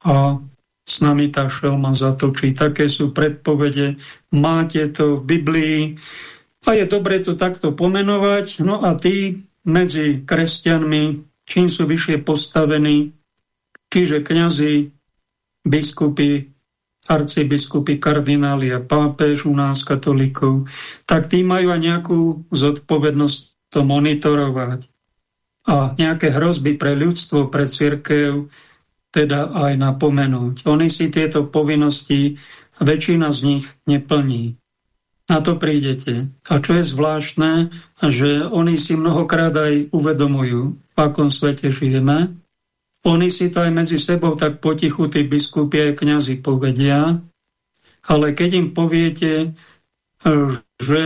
a s nami tá šelma zatočí. Také sú predpovede, máte to v Biblii a je dobre to takto pomenovať. No a tí, medzi kresťanmi, čím sú vyššie postavení, čiže kňazi, biskupy, arcibiskupy, kardináli a pápež u nás, katolíkov, tak tí majú aj nejakú zodpovednosť to monitorovať. A nejaké hrozby pre ľudstvo, pre církev, teda aj napomenúť. Oni si tieto povinnosti, väčšina z nich neplní na to prídete. A čo je zvláštne, že oni si mnohokrát aj uvedomujú, v akom svete žijeme. Oni si to aj medzi sebou tak potichu tí biskupy aj kniazy povedia, ale keď im poviete, že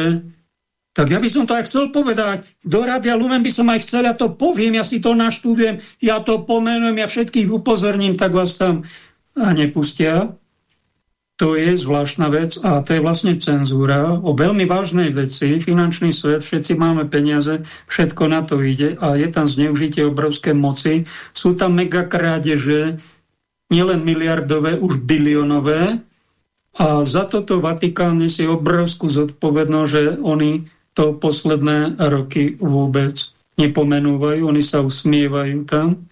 tak ja by som to aj chcel povedať. Do Rádia Lumen by som aj chcel, ja to poviem, ja si to naštudujem, ja to pomenujem, ja všetkých upozorním, tak vás tam a nepustia. To je zvláštna vec a to je vlastne cenzúra o veľmi vážnej veci. Finančný svet, všetci máme peniaze, všetko na to ide a je tam zneužitie obrovské moci. Sú tam megakrádeže, nielen miliardové, už bilionové. A za toto Vatikán nesie obrovskú zodpovednosť, že oni to posledné roky vôbec nepomenúvajú, oni sa usmievajú tam.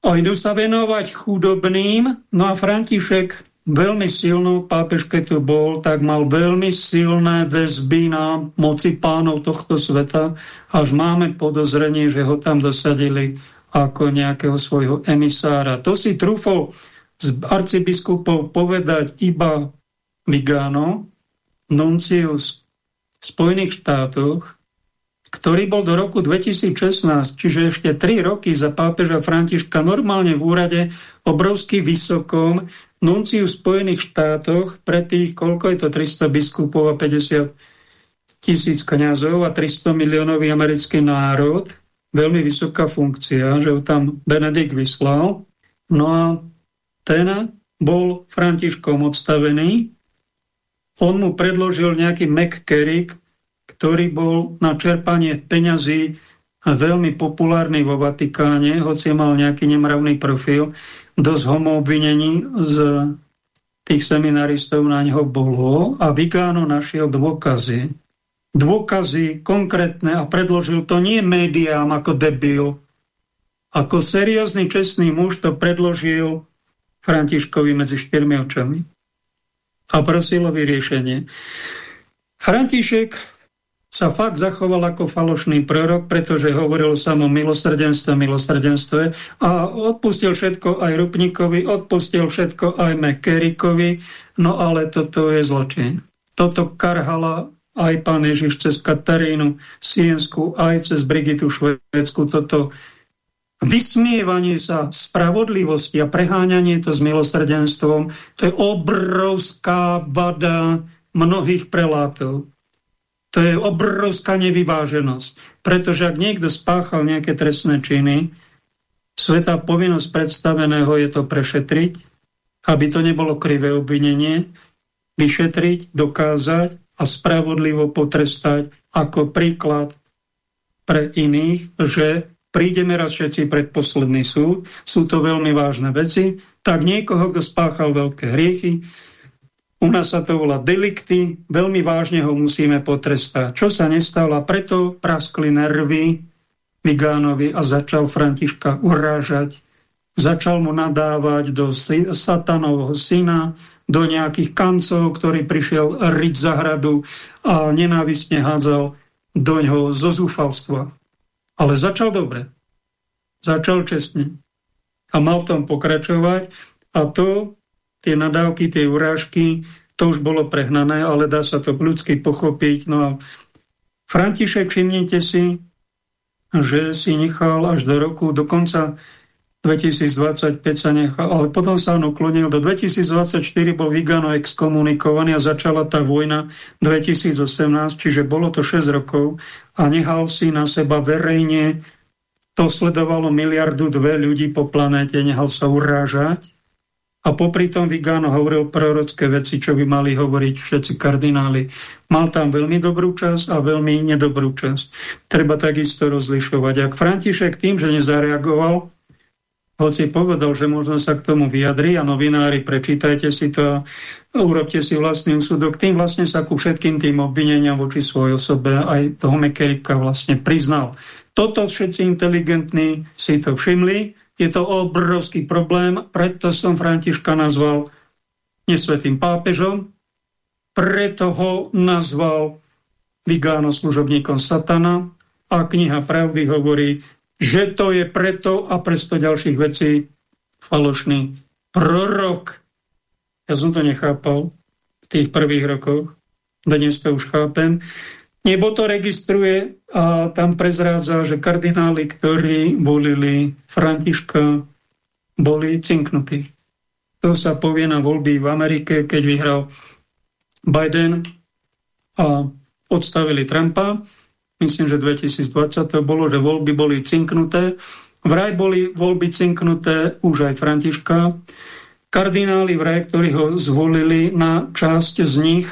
A idú sa venovať chudobným, no a František veľmi silnou, pápež keď tu bol, tak mal veľmi silné väzby na moci pánov tohto sveta, až máme podozrenie, že ho tam dosadili ako nejakého svojho emisára. To si trúfol z arcibiskupov povedať iba Vigano, Nuncius Spojených štátoch, ktorý bol do roku 2016, čiže ešte 3 roky za pápeža Františka normálne v úrade obrovsky vysokom, nunciu v Spojených štátoch pre tých, koľko je to 300 biskupov a 50 tisíc kniazov a 300 miliónový americký národ, veľmi vysoká funkcia, že ho tam Benedikt vyslal. No a ten bol Františkom odstavený. On mu predložil nejaký McCarrick, ktorý bol na čerpanie peňazí veľmi populárny vo Vatikáne, hoci mal nejaký nemravný profil, dosť homoobvinení z tých seminaristov na neho bolo a Vigáno našiel dôkazy. Dôkazy konkrétne a predložil to nie médiám ako debil, ako seriózny čestný muž to predložil Františkovi medzi štyrmi očami a prosil o vyriešenie. František sa fakt zachoval ako falošný prorok, pretože hovoril o samom milosrdenstve, milosrdenstve a odpustil všetko aj Rupníkovi, odpustil všetko aj Mekerikovi, no ale toto je zločin. Toto karhala aj pán Ježiš cez Katarínu Siensku, aj cez Brigitu Švedsku, toto vysmievanie sa spravodlivosti a preháňanie to s milosrdenstvom, to je obrovská vada mnohých prelátov. To je obrovská nevyváženosť. Pretože ak niekto spáchal nejaké trestné činy, svetá povinnosť predstaveného je to prešetriť, aby to nebolo krivé obvinenie, vyšetriť, dokázať a spravodlivo potrestať ako príklad pre iných, že prídeme raz všetci pred posledný súd, sú to veľmi vážne veci, tak niekoho, kto spáchal veľké hriechy, u nás sa to volá delikty, veľmi vážne ho musíme potrestať. Čo sa nestalo? Preto praskli nervy Vigánovi a začal Františka urážať. Začal mu nadávať do satanovho syna, do nejakých kancov, ktorý prišiel riť zahradu a nenávistne hádzal do ňoho zo zúfalstva. Ale začal dobre. Začal čestne. A mal v tom pokračovať a to tie nadávky, tie urážky, to už bolo prehnané, ale dá sa to ľudsky pochopiť. No a František, všimnite si, že si nechal až do roku, do konca 2025 sa nechal, ale potom sa on uklonil. Do 2024 bol Vigano exkomunikovaný a začala tá vojna 2018, čiže bolo to 6 rokov a nechal si na seba verejne, to sledovalo miliardu dve ľudí po planéte, nechal sa urážať a popri tom Vigano hovoril prorocké veci, čo by mali hovoriť všetci kardináli. Mal tam veľmi dobrú časť a veľmi nedobrú časť. Treba takisto rozlišovať. Ak František tým, že nezareagoval, hoci povedal, že možno sa k tomu vyjadri a novinári, prečítajte si to a urobte si vlastný úsudok, tým vlastne sa ku všetkým tým obvineniam voči svojej osobe aj toho Mekerika vlastne priznal. Toto všetci inteligentní si to všimli, je to obrovský problém, preto som Františka nazval nesvetým pápežom, preto ho nazval Vigáno služobníkom satana. A kniha pravdy hovorí, že to je preto a presto ďalších vecí falošný prorok. Ja som to nechápal v tých prvých rokoch, dnes to už chápem. Nebo to registruje a tam prezrádza, že kardináli, ktorí volili Františka, boli cinknutí. To sa povie na voľby v Amerike, keď vyhral Biden a odstavili Trumpa. Myslím, že 2020 to bolo, že voľby boli cinknuté. Vraj boli voľby cinknuté už aj Františka. Kardináli vraj, ktorí ho zvolili na časť z nich,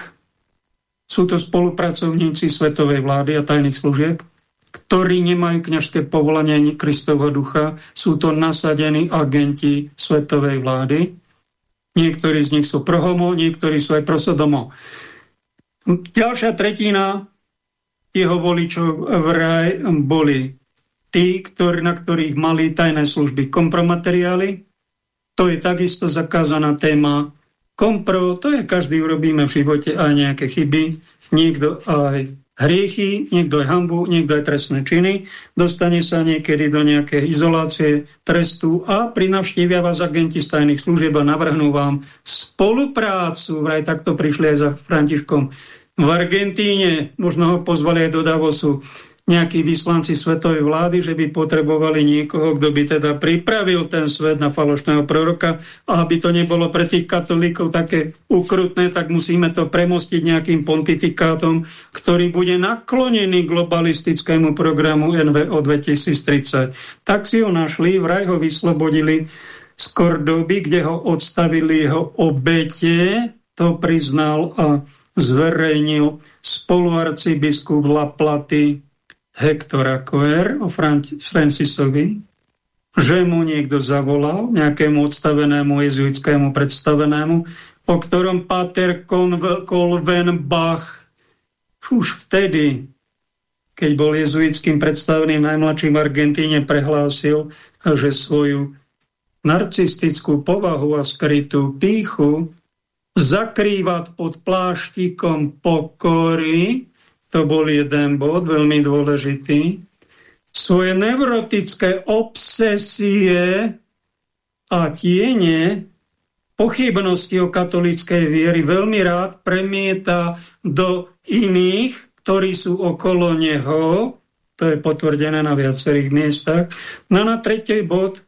sú to spolupracovníci svetovej vlády a tajných služieb, ktorí nemajú kňažské povolanie ani Kristovho ducha. Sú to nasadení agenti svetovej vlády. Niektorí z nich sú pro homo, niektorí sú aj pro sodomo. Ďalšia tretina jeho voličov vraj boli tí, ktorí, na ktorých mali tajné služby kompromateriály. To je takisto zakázaná téma. Kompro, to je každý urobíme v živote aj nejaké chyby, niekto aj hriechy, niekto aj hambu, niekto aj trestné činy, dostane sa niekedy do nejakej izolácie, trestu a pri navštívia vás agenti z tajných služieb a navrhnú vám spoluprácu, vraj takto prišli aj za Františkom v Argentíne, možno ho pozvali aj do Davosu, nejakí vyslanci svetovej vlády, že by potrebovali niekoho, kto by teda pripravil ten svet na falošného proroka a aby to nebolo pre tých katolíkov také ukrutné, tak musíme to premostiť nejakým pontifikátom, ktorý bude naklonený globalistickému programu NVO 2030. Tak si ho našli, vraj ho vyslobodili z Kordoby, kde ho odstavili jeho obete, to priznal a zverejnil spoluarcibiskup Laplaty Hektora Koer o Francisovi, že mu niekto zavolal, nejakému odstavenému jezuitskému predstavenému, o ktorom Pater Kolvenbach už vtedy, keď bol jezuitským predstaveným najmladším v Argentíne, prehlásil, že svoju narcistickú povahu a skrytú píchu zakrývať pod pláštikom pokory to bol jeden bod, veľmi dôležitý. Svoje neurotické obsesie a tiene pochybnosti o katolíckej viery veľmi rád premieta do iných, ktorí sú okolo neho, to je potvrdené na viacerých miestach. No na tretej bod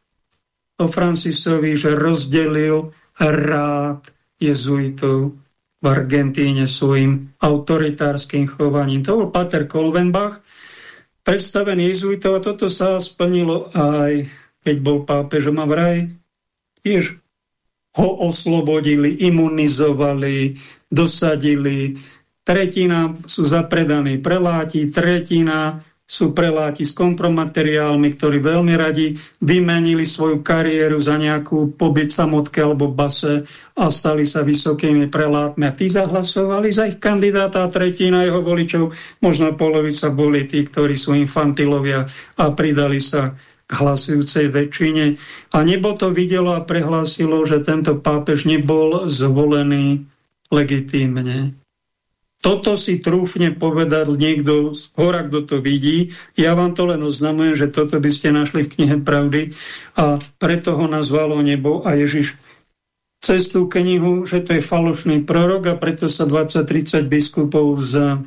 o Francisovi, že rozdelil rád jezuitov v Argentíne svojim autoritárským chovaním. To bol Pater Kolvenbach, predstavený jezuitov a toto sa splnilo aj keď bol pápežom a vraj tiež ho oslobodili, imunizovali, dosadili. Tretina sú zapredaní preláti, tretina sú preláti s kompromateriálmi, ktorí veľmi radi vymenili svoju kariéru za nejakú pobyt samotke alebo base a stali sa vysokými prelátmi. A tí zahlasovali za ich kandidáta a tretina jeho voličov, možno polovica boli tí, ktorí sú infantilovia a pridali sa k hlasujúcej väčšine. A nebo to videlo a prehlásilo, že tento pápež nebol zvolený legitímne. Toto si trúfne povedal niekto z hora, kto to vidí. Ja vám to len oznamujem, že toto by ste našli v knihe Pravdy a preto ho nazvalo nebo a Ježiš cez tú knihu, že to je falošný prorok a preto sa 20-30 biskupov z,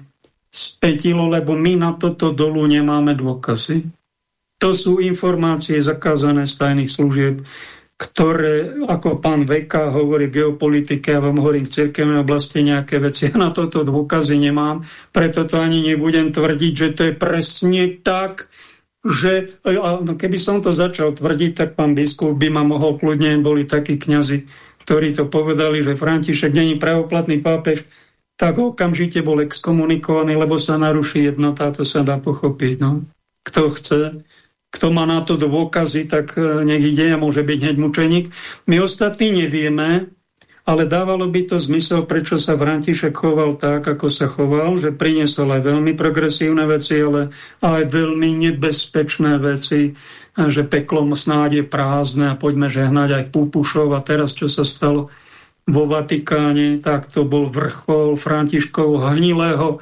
spetilo, lebo my na toto dolu nemáme dôkazy. To sú informácie zakázané z tajných služieb ktoré, ako pán Veka hovorí geopolitike, ja vám hovorím v cirkevnej oblasti nejaké veci, ja na toto dôkazy nemám, preto to ani nebudem tvrdiť, že to je presne tak, že a no keby som to začal tvrdiť, tak pán biskup by ma mohol kľudne, boli takí kňazi, ktorí to povedali, že František není pravoplatný pápež, tak okamžite bol exkomunikovaný, lebo sa naruší jednota, to sa dá pochopiť. No. Kto chce, kto má na to dôkazy, tak e, nech ide a môže byť hneď mučeník. My ostatní nevieme, ale dávalo by to zmysel, prečo sa František choval tak, ako sa choval, že priniesol aj veľmi progresívne veci, ale aj veľmi nebezpečné veci, že peklom snáď je prázdne a poďme žehnať aj Pupušov a teraz, čo sa stalo vo Vatikáne, tak to bol vrchol Františkov hnilého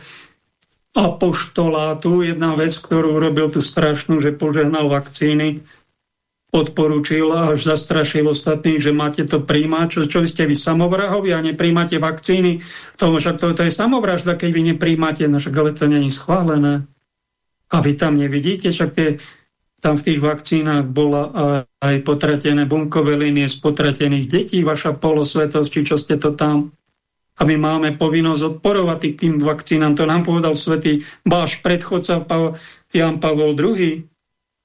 apoštolátu. Jedna vec, ktorú urobil tu strašnú, že požehnal vakcíny, odporúčil až zastrašil ostatných, že máte to príjmať. Čo, čo ste vy samovrahovia a nepríjmate vakcíny? To, však to, to je samovražda, keď vy nepríjmate, no však ale to není schválené. A vy tam nevidíte, však tie, tam v tých vakcínach bola aj potratené bunkové línie z potratených detí, vaša polosvetosť, či čo ste to tam a my máme povinnosť odporovať tým vakcínám. To nám povedal svätý váš predchodca Jan Pavol II.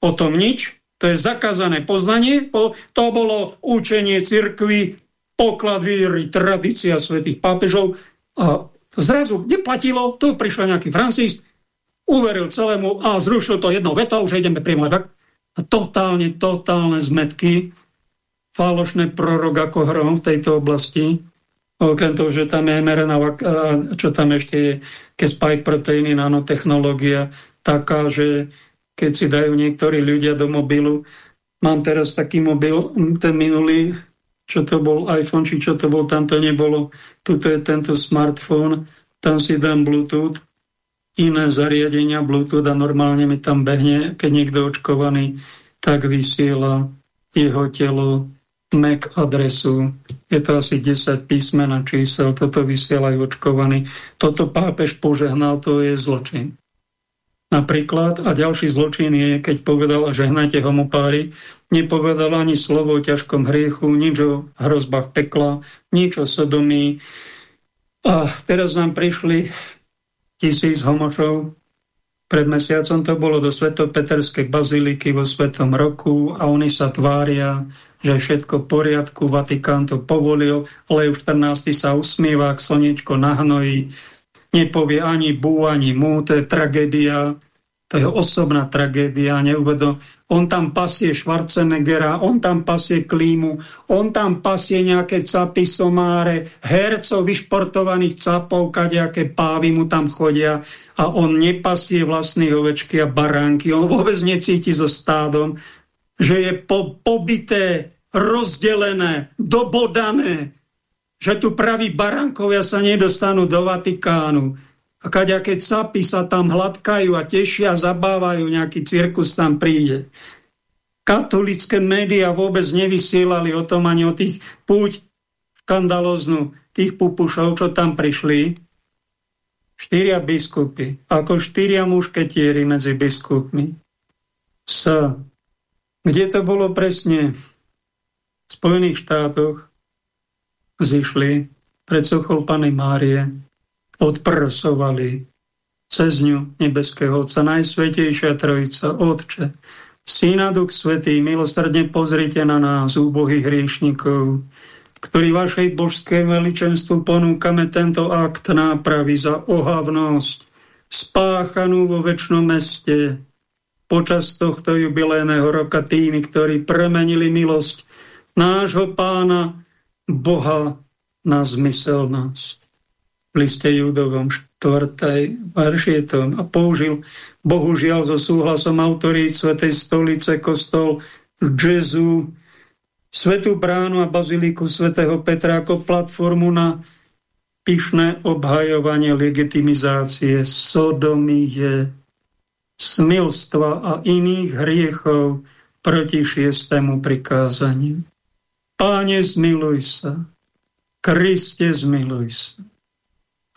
O tom nič. To je zakázané poznanie. To bolo učenie cirkvy, poklad viery, tradícia svätých pápežov. A zrazu neplatilo. Tu prišiel nejaký Francis, uveril celému a zrušil to jednou vetou, že ideme príjmať a totálne, totálne zmetky, falošné prorok ako hrom v tejto oblasti. Okrem toho, že tam je mRNA, čo tam ešte je, keď spike proteíny, nanotechnológia, taká, že keď si dajú niektorí ľudia do mobilu, mám teraz taký mobil, ten minulý, čo to bol iPhone, či čo to bol, tam to nebolo, tuto je tento smartfón, tam si dám Bluetooth, iné zariadenia Bluetooth a normálne mi tam behne, keď niekto očkovaný, tak vysiela jeho telo MAC adresu. Je to asi 10 písmen a čísel, toto vysielajú očkovaní. Toto pápež požehnal, to je zločin. Napríklad, a ďalší zločin je, keď povedal, že hnajte homopári, nepovedal ani slovo o ťažkom hriechu, nič o hrozbách pekla, nič o sodomii. A teraz nám prišli tisíc homošov, pred mesiacom to bolo do Svetopeterskej baziliky vo Svetom roku a oni sa tvária, že všetko v poriadku, Vatikán to povolil, Leo 14. sa usmieva, ak slnečko nahnojí, nepovie ani bú, ani mú, to je tragédia, to je osobná tragédia, neuvedom. On tam pasie Schwarzeneggera, on tam pasie klímu, on tam pasie nejaké capy somáre, hercov vyšportovaných capov, kadejaké pávy mu tam chodia a on nepasie vlastné ovečky a baránky. On vôbec necíti so stádom, že je po, pobité, rozdelené, dobodané, že tu praví barankovia sa nedostanú do Vatikánu. A kaďaké capy sa tam hladkajú a tešia, zabávajú, nejaký cirkus tam príde. Katolické médiá vôbec nevysielali o tom ani o tých púť škandaloznú, tých pupušov, čo tam prišli. Štyria biskupy, ako štyria mušketieri medzi biskupmi. S kde to bolo presne? V Spojených štátoch zišli pred sochol Pany Márie, odprsovali cez ňu nebeského Otca, Najsvetejšia Trojica, Otče, Syna Duch Svetý, milosrdne pozrite na nás, úbohých hriešnikov, ktorý vašej božské veličenstvu ponúkame tento akt nápravy za ohavnosť, spáchanú vo väčšnom meste, počas tohto jubilejného roka tými, ktorí premenili milosť nášho pána Boha na zmyselnosť. V liste Judovom 4. verši je to a použil bohužiaľ so súhlasom autorít Svetej stolice kostol Džezu Svetú bránu a baziliku svätého Petra ako platformu na pyšné obhajovanie legitimizácie sodomie, smilstva a iných hriechov proti šiestému prikázaniu. Páne, zmiluj sa. Kriste, zmiluj sa.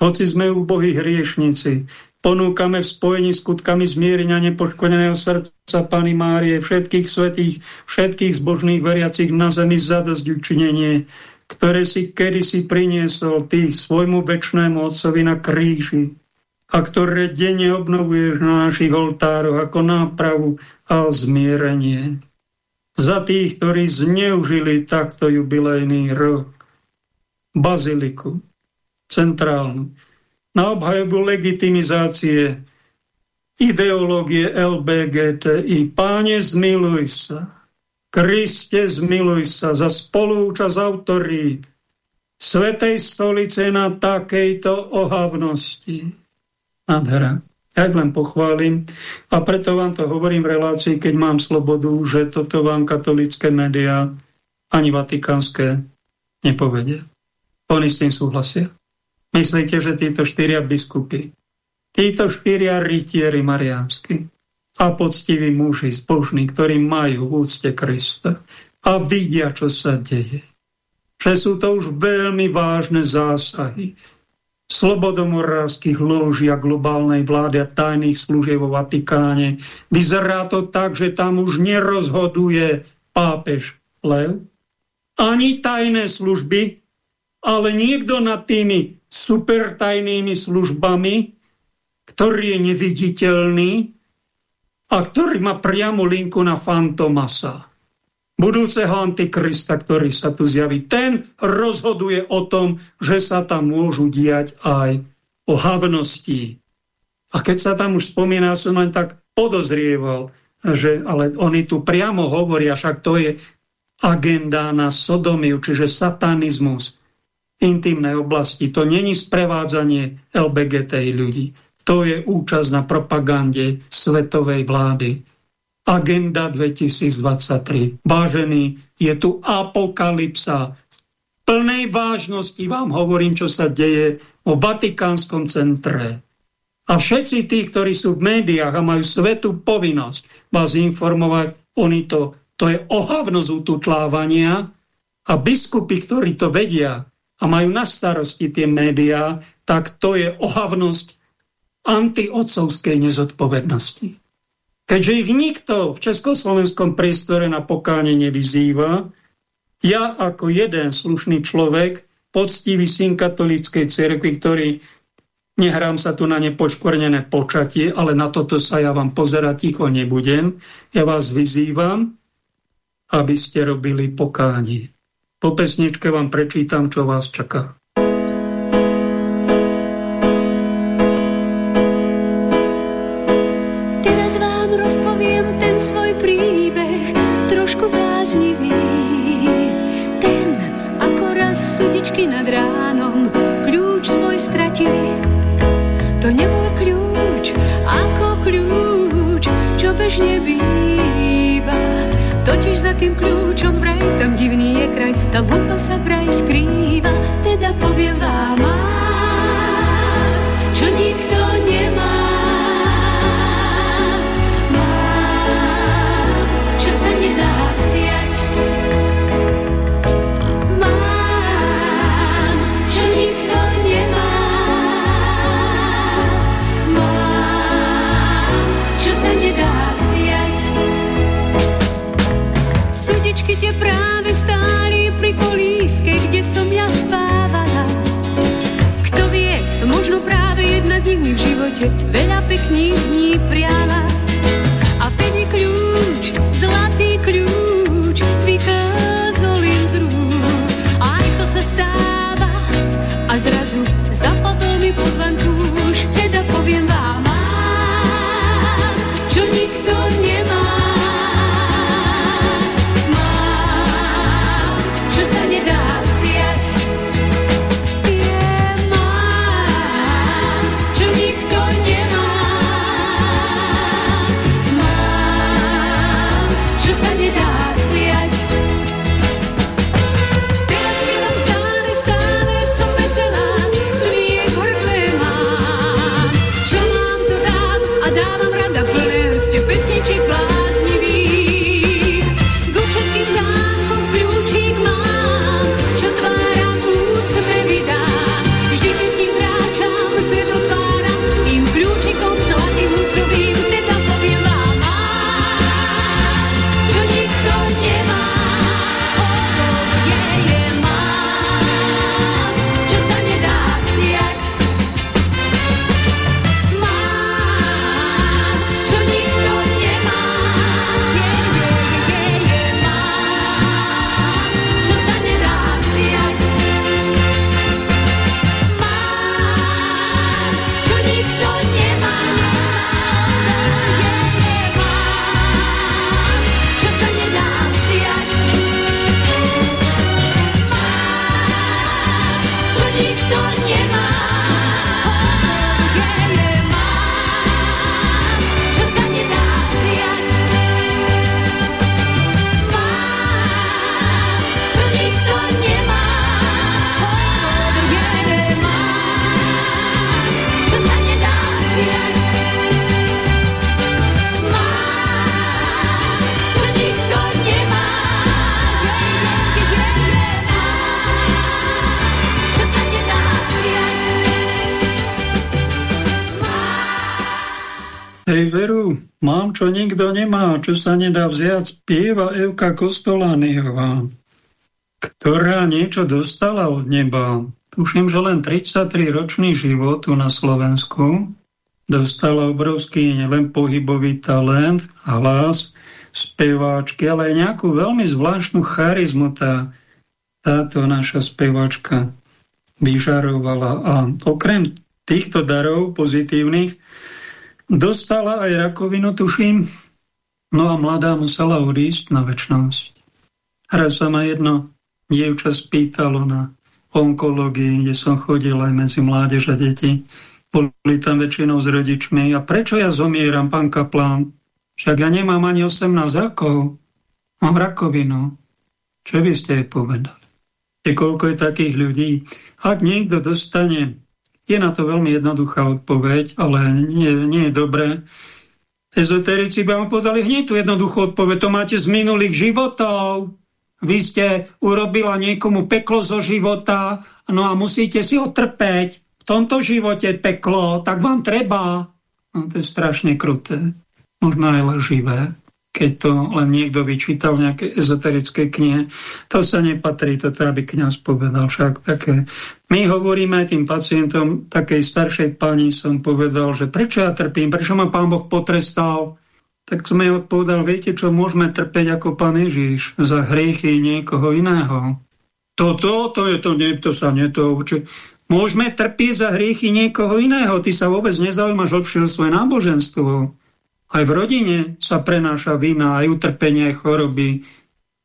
Hoci sme bohy hriešnici, ponúkame v spojení s skutkami zmierenia nepoškodeného srdca Pany Márie, všetkých svetých, všetkých zbožných veriacich na zemi zadosť učinenie, ktoré si kedysi priniesol ty svojmu väčšnému Otcovi na kríži a ktoré denne obnovuješ na našich oltároch ako nápravu a zmierenie. Za tých, ktorí zneužili takto jubilejný rok. Baziliku, centrálnu, na obhajobu legitimizácie ideológie LBGTI. Páne, zmiluj sa. Kriste, zmiluj sa za spolúčasť autorít Svetej stolice na takejto ohavnosti nádhera. Ja ich len pochválim a preto vám to hovorím v relácii, keď mám slobodu, že toto vám katolické médiá ani vatikánske nepovedia. Oni s tým súhlasia. Myslíte, že títo štyria biskupy, títo štyria rytieri mariánsky a poctiví muži zbožní, ktorí majú v úcte Krista a vidia, čo sa deje, že sú to už veľmi vážne zásahy slobodomorárskych lóží a globálnej vlády a tajných služieb vo Vatikáne. Vyzerá to tak, že tam už nerozhoduje pápež Lev, ani tajné služby, ale niekto nad tými supertajnými službami, ktorý je neviditeľný a ktorý má priamu linku na Fantomasa budúceho antikrista, ktorý sa tu zjaví. Ten rozhoduje o tom, že sa tam môžu diať aj o havnosti. A keď sa tam už spomína, som len tak podozrieval, že ale oni tu priamo hovoria, však to je agenda na sodomiu, čiže satanizmus intimnej oblasti. To není sprevádzanie LBGTI ľudí. To je účasť na propagande svetovej vlády. Agenda 2023. Vážený, je tu apokalypsa. V plnej vážnosti vám hovorím, čo sa deje o Vatikánskom centre. A všetci tí, ktorí sú v médiách a majú svetú povinnosť vás informovať, oni to, to je ohavnosť ututlávania A biskupy, ktorí to vedia a majú na starosti tie médiá, tak to je ohavnosť antiocovskej nezodpovednosti. Keďže ich nikto v československom priestore na pokáne nevyzýva, ja ako jeden slušný človek, poctivý syn katolíckej cirkvi, ktorý nehrám sa tu na nepoškvrnené počatie, ale na toto sa ja vám pozerať ticho nebudem. Ja vás vyzývam, aby ste robili pokánie. Po pesničke vám prečítam, čo vás čaká. Teraz vám rozpoviem ten svoj príbeh, trošku bláznivý sudičky nad ránom kľúč svoj stratili. To nebol kľúč ako kľúč, čo bežne býva. Totiž za tým kľúčom vraj, tam divný je kraj, tam hudba sa vraj skrýva. Teda poviem vám, čo nikto čo sa nedá vziať, spieva Evka Kostolányová, ktorá niečo dostala od neba. Tuším, že len 33-ročný život tu na Slovensku dostala obrovský nielen pohybový talent hlas speváčky, ale aj nejakú veľmi zvláštnu charizmu tá, táto naša speváčka vyžarovala. A okrem týchto darov pozitívnych Dostala aj rakovinu, tuším, no a mladá musela odísť na väčšnosť. Raz sa ma jedno dievča spýtalo na onkológii, kde som chodil aj medzi mládež a deti. Boli tam väčšinou s rodičmi. A prečo ja zomieram, pán Kaplán? Však ja nemám ani 18 rokov. Mám rakovinu. Čo by ste jej povedali? Je koľko je takých ľudí? Ak niekto dostane je na to veľmi jednoduchá odpoveď, ale nie, nie je dobré. Ezoterici by vám podali hneď tú jednoduchú odpoveď. To máte z minulých životov. vy ste urobila niekomu peklo zo života, no a musíte si ho trpeť. V tomto živote peklo, tak vám treba. No to je strašne kruté. Možno aj leživé keď to len niekto vyčítal nejaké ezoterické knihe. To sa nepatrí, toto aby kniaz povedal však také. My hovoríme aj tým pacientom, takej staršej pani som povedal, že prečo ja trpím, prečo ma pán Boh potrestal, tak som jej odpovedal, viete čo, môžeme trpeť ako pán Ježiš za hriechy niekoho iného. Toto, to je to, nie, to sa nie to určite. Môžeme trpieť za hriechy niekoho iného. Ty sa vôbec nezaujímaš lepšie o svoje náboženstvo. Aj v rodine sa prenáša vina, aj utrpenie, choroby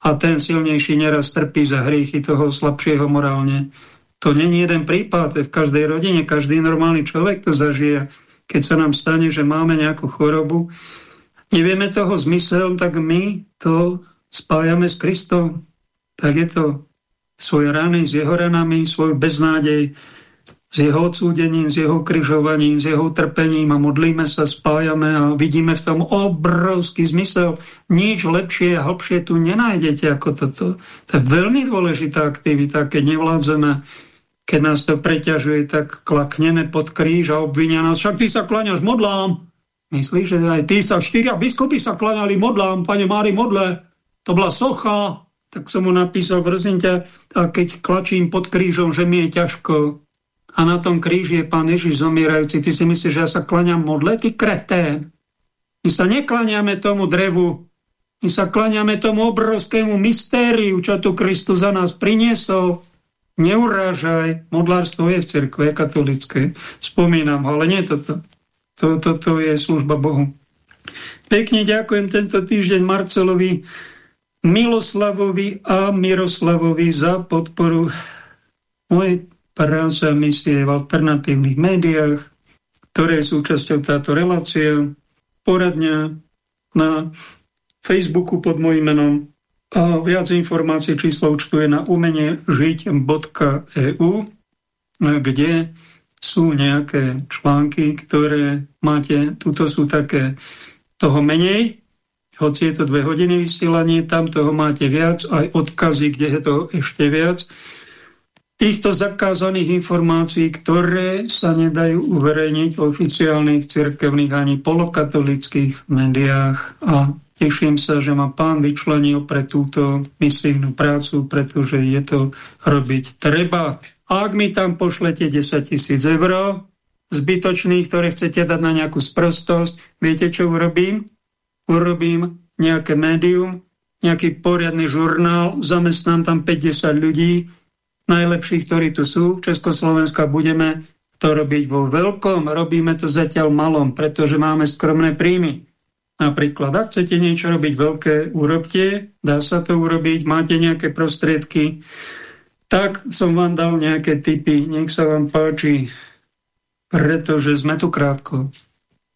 a ten silnejší neraz trpí za hriechy toho slabšieho morálne. To není jeden prípad, v každej rodine, každý normálny človek to zažije. Keď sa nám stane, že máme nejakú chorobu, nevieme toho zmysel, tak my to spájame s Kristom. Tak je to svoje rany s jeho ranami, svoju beznádej, s jeho odsúdením, s jeho križovaním, s jeho trpením a modlíme sa, spájame a vidíme v tom obrovský zmysel. Nič lepšie a hlbšie tu nenájdete ako toto. To je veľmi dôležitá aktivita, keď nevládzeme, keď nás to preťažuje, tak klakneme pod kríž a obvinia nás, však ty sa klaňaš modlám. Myslíš, že aj ty sa, štyria biskupy sa klaňali modlám, pane Mári modle, to bola socha, tak som mu napísal, prosím ťa, a keď klačím pod krížom, že mi je ťažko, a na tom kríži je pán Ježiš zomierajúci. Ty si myslíš, že ja sa klaňam modle? Ty kretén. My sa neklaniame tomu drevu. My sa klaniame tomu obrovskému mystériu, čo tu Kristus za nás priniesol. Neurážaj. Modlárstvo je v cirkve katolické. Spomínam ho, ale nie toto. To, to, to je služba Bohu. Pekne ďakujem tento týždeň Marcelovi, Miloslavovi a Miroslavovi za podporu mojej práca misie v alternatívnych médiách, ktoré sú súčasťou táto relácia, poradňa na Facebooku pod môjim menom a viac informácií číslo účtu je na umenie žiť.eu, kde sú nejaké články, ktoré máte, tuto sú také toho menej, hoci je to dve hodiny vysielanie, tam toho máte viac, aj odkazy, kde je to ešte viac týchto zakázaných informácií, ktoré sa nedajú uverejniť v oficiálnych cirkevných ani polokatolických médiách a teším sa, že ma pán vyčlenil pre túto misijnú prácu, pretože je to robiť treba. Ak mi tam pošlete 10 tisíc eur zbytočných, ktoré chcete dať na nejakú sprostosť, viete, čo urobím? Urobím nejaké médium, nejaký poriadny žurnál, zamestnám tam 50 ľudí, najlepších, ktorí tu sú. Československa budeme to robiť vo veľkom, robíme to zatiaľ malom, pretože máme skromné príjmy. Napríklad, ak chcete niečo robiť veľké, urobte, dá sa to urobiť, máte nejaké prostriedky, tak som vám dal nejaké tipy, nech sa vám páči, pretože sme tu krátko.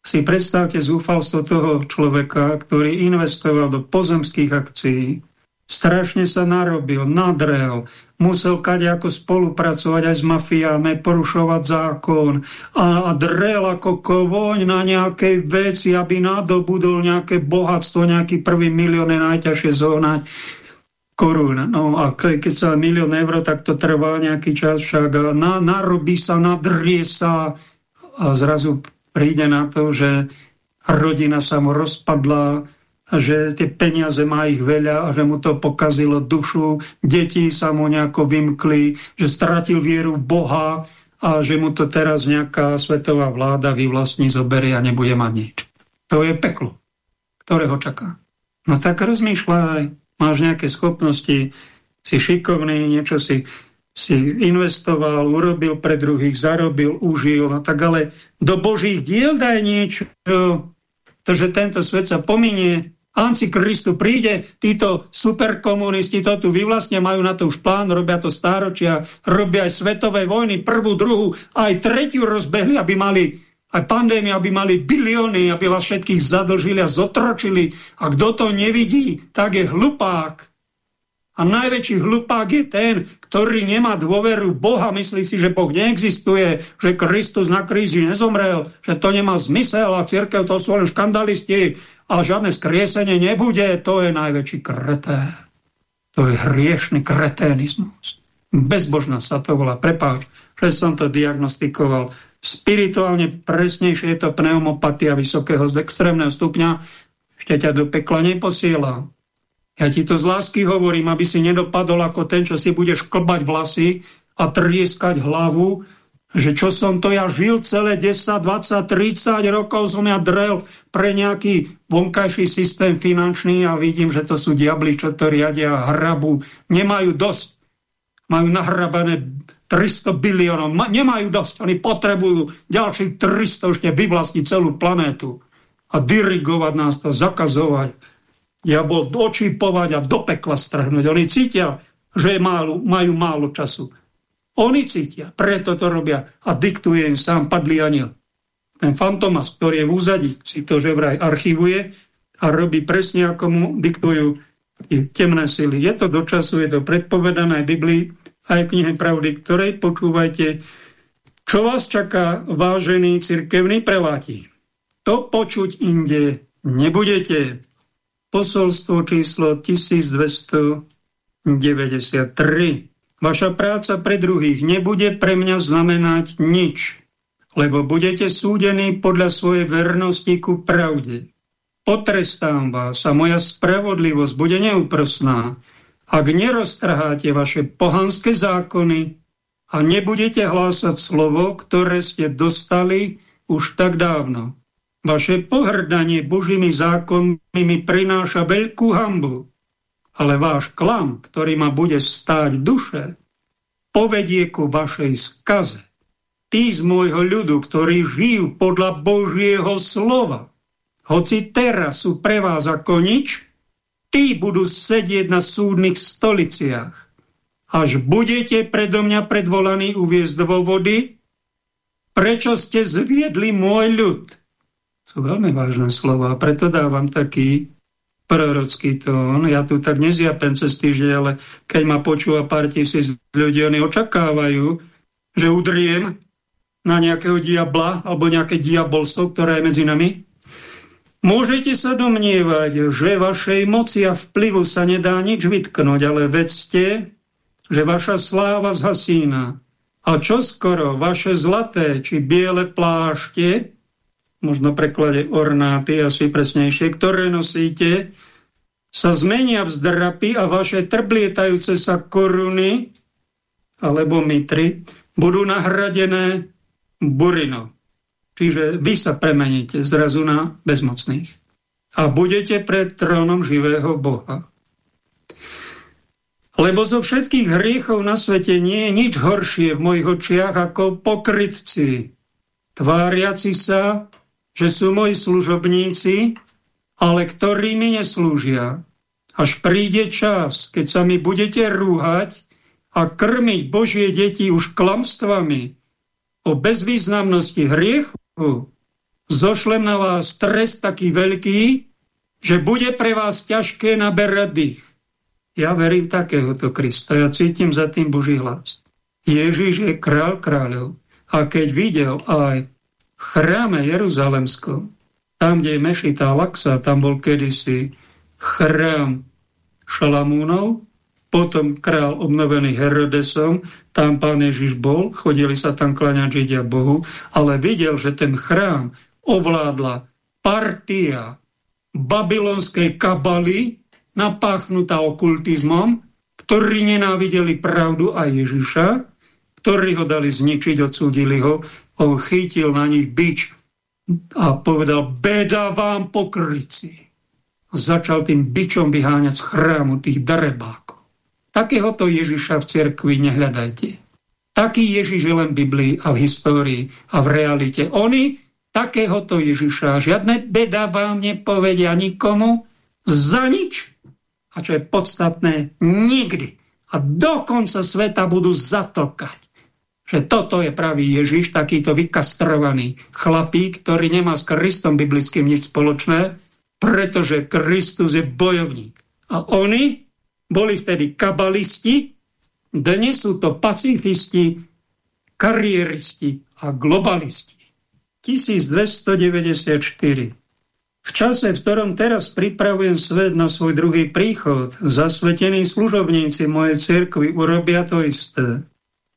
Si predstavte zúfalstvo toho človeka, ktorý investoval do pozemských akcií, strašne sa narobil, nadrel, musel kade ako spolupracovať aj s mafiámi, porušovať zákon a, a drel ako kovoň na nejakej veci, aby nadobudol nejaké bohatstvo, nejaký prvý milión je najťažšie zohnať korún. No a keď sa milión eur, tak to trvá nejaký čas však. Na, narobí sa, nadrie sa a zrazu príde na to, že rodina sa mu rozpadla, že tie peniaze má ich veľa a že mu to pokazilo dušu, deti sa mu nejako vymkli, že stratil vieru Boha a že mu to teraz nejaká svetová vláda vyvlastní, zoberie a nebude mať nič. To je peklo, ktoré ho čaká. No tak rozmýšľaj, máš nejaké schopnosti, si šikovný, niečo si, si investoval, urobil pre druhých, zarobil, užil, no tak ale do Božích diel daj niečo, to, že tento svet sa pominie, Antikristu príde, títo superkomunisti to tu vyvlastne, majú na to už plán, robia to stáročia, robia aj svetové vojny, prvú, druhú, aj tretiu rozbehli, aby mali aj pandémia, aby mali bilióny, aby vás všetkých zadlžili a zotročili. A kto to nevidí, tak je hlupák. A najväčší hlupák je ten, ktorý nemá dôveru Boha, myslí si, že Boh neexistuje, že Kristus na kríži nezomrel, že to nemá zmysel a církev to sú len škandalisti a žiadne skriesenie nebude, to je najväčší kreté. To je hriešný kreténizmus. Bezbožná sa to volá. Prepáč, že som to diagnostikoval. Spirituálne presnejšie je to pneumopatia vysokého z extrémneho stupňa. Ešte ťa do pekla neposiela. Ja ti to z lásky hovorím, aby si nedopadol ako ten, čo si budeš klbať vlasy a trieskať hlavu, že čo som to ja žil celé 10, 20, 30 rokov som ja drel pre nejaký vonkajší systém finančný a vidím, že to sú diabli, čo to riadia hrabu. Nemajú dosť. Majú nahrabané 300 biliónov. Nemajú dosť. Oni potrebujú ďalších 300 ešte vyvlastniť celú planétu a dirigovať nás to, zakazovať. Ja bol dočipovať a do pekla strhnúť. Oni cítia, že majú, majú málo času. Oni cítia, preto to robia a diktuje im sám padlý aniel. Ten fantomas, ktorý je v úzadí, si to že vraj archivuje a robí presne, ako mu diktujú temné sily. Je to do času, je to predpovedané v Biblii, aj knihe Pravdy, ktorej počúvajte, čo vás čaká, vážený cirkevný preláti. To počuť inde nebudete. Posolstvo číslo 1293. Vaša práca pre druhých nebude pre mňa znamenať nič, lebo budete súdení podľa svojej vernosti ku pravde. Potrestám vás a moja spravodlivosť bude neúprosná, ak neroztrháte vaše pohanské zákony a nebudete hlásať slovo, ktoré ste dostali už tak dávno. Vaše pohrdanie Božími zákonmi mi prináša veľkú hambu ale váš klam, ktorý ma bude stáť duše, povedie ku vašej skaze. Tí z môjho ľudu, ktorí žijú podľa Božieho slova, hoci teraz sú pre vás ako nič, tí budú sedieť na súdnych stoliciach. Až budete predo mňa predvolaní uviezť dôvody, prečo ste zviedli môj ľud. Sú veľmi vážne slova, preto dávam taký prorocký tón. Ja tu tak nezjapem cez týždeň, ale keď ma počúva pár tisíc ľudí, oni očakávajú, že udriem na nejakého diabla alebo nejaké diabolstvo, ktoré je medzi nami. Môžete sa domnievať, že vašej moci a vplyvu sa nedá nič vytknúť, ale vedzte, že vaša sláva zhasína. A čo skoro vaše zlaté či biele plášte možno preklade ornáty, asi presnejšie, ktoré nosíte, sa zmenia v zdrapy a vaše trblietajúce sa koruny alebo mitry budú nahradené burinou. Čiže vy sa premeníte zrazu na bezmocných a budete pred trónom živého Boha. Lebo zo všetkých hriechov na svete nie je nič horšie v mojich očiach ako pokrytci, tváriaci sa, že sú moji služobníci, ale ktorí mi neslúžia. Až príde čas, keď sa mi budete rúhať a krmiť Božie deti už klamstvami o bezvýznamnosti hriechu, zošlem na vás trest taký veľký, že bude pre vás ťažké naberať dých. Ja verím takéhoto Krista, ja cítim za tým Boží hlas. Ježiš je král kráľov. A keď videl aj chráme Jeruzalemskom, tam, kde je Mešita Laksa, tam bol kedysi chrám Šalamúnov, potom král obnovený Herodesom, tam pán Ježiš bol, chodili sa tam kláňať Židia Bohu, ale videl, že ten chrám ovládla partia babylonskej kabaly, napáchnutá okultizmom, ktorí nenávideli pravdu a Ježiša, ktorí ho dali zničiť, odsúdili ho, on chytil na nich bič a povedal, beda vám pokryci. Začal tým bičom vyháňať z chrámu tých darebákov. Takéhoto Ježiša v cerkvi nehľadajte. Taký Ježiš je len v Biblii a v histórii a v realite. Oni takéhoto Ježiša, žiadne beda vám nepovedia nikomu za nič. A čo je podstatné, nikdy. A do konca sveta budú zatlkať že toto je pravý Ježiš, takýto vykastrovaný chlapík, ktorý nemá s Kristom biblickým nič spoločné, pretože Kristus je bojovník. A oni boli vtedy kabalisti, dnes sú to pacifisti, kariéristi a globalisti. 1294. V čase, v ktorom teraz pripravujem svet na svoj druhý príchod, zasvetení služobníci mojej cirkvi urobia to isté.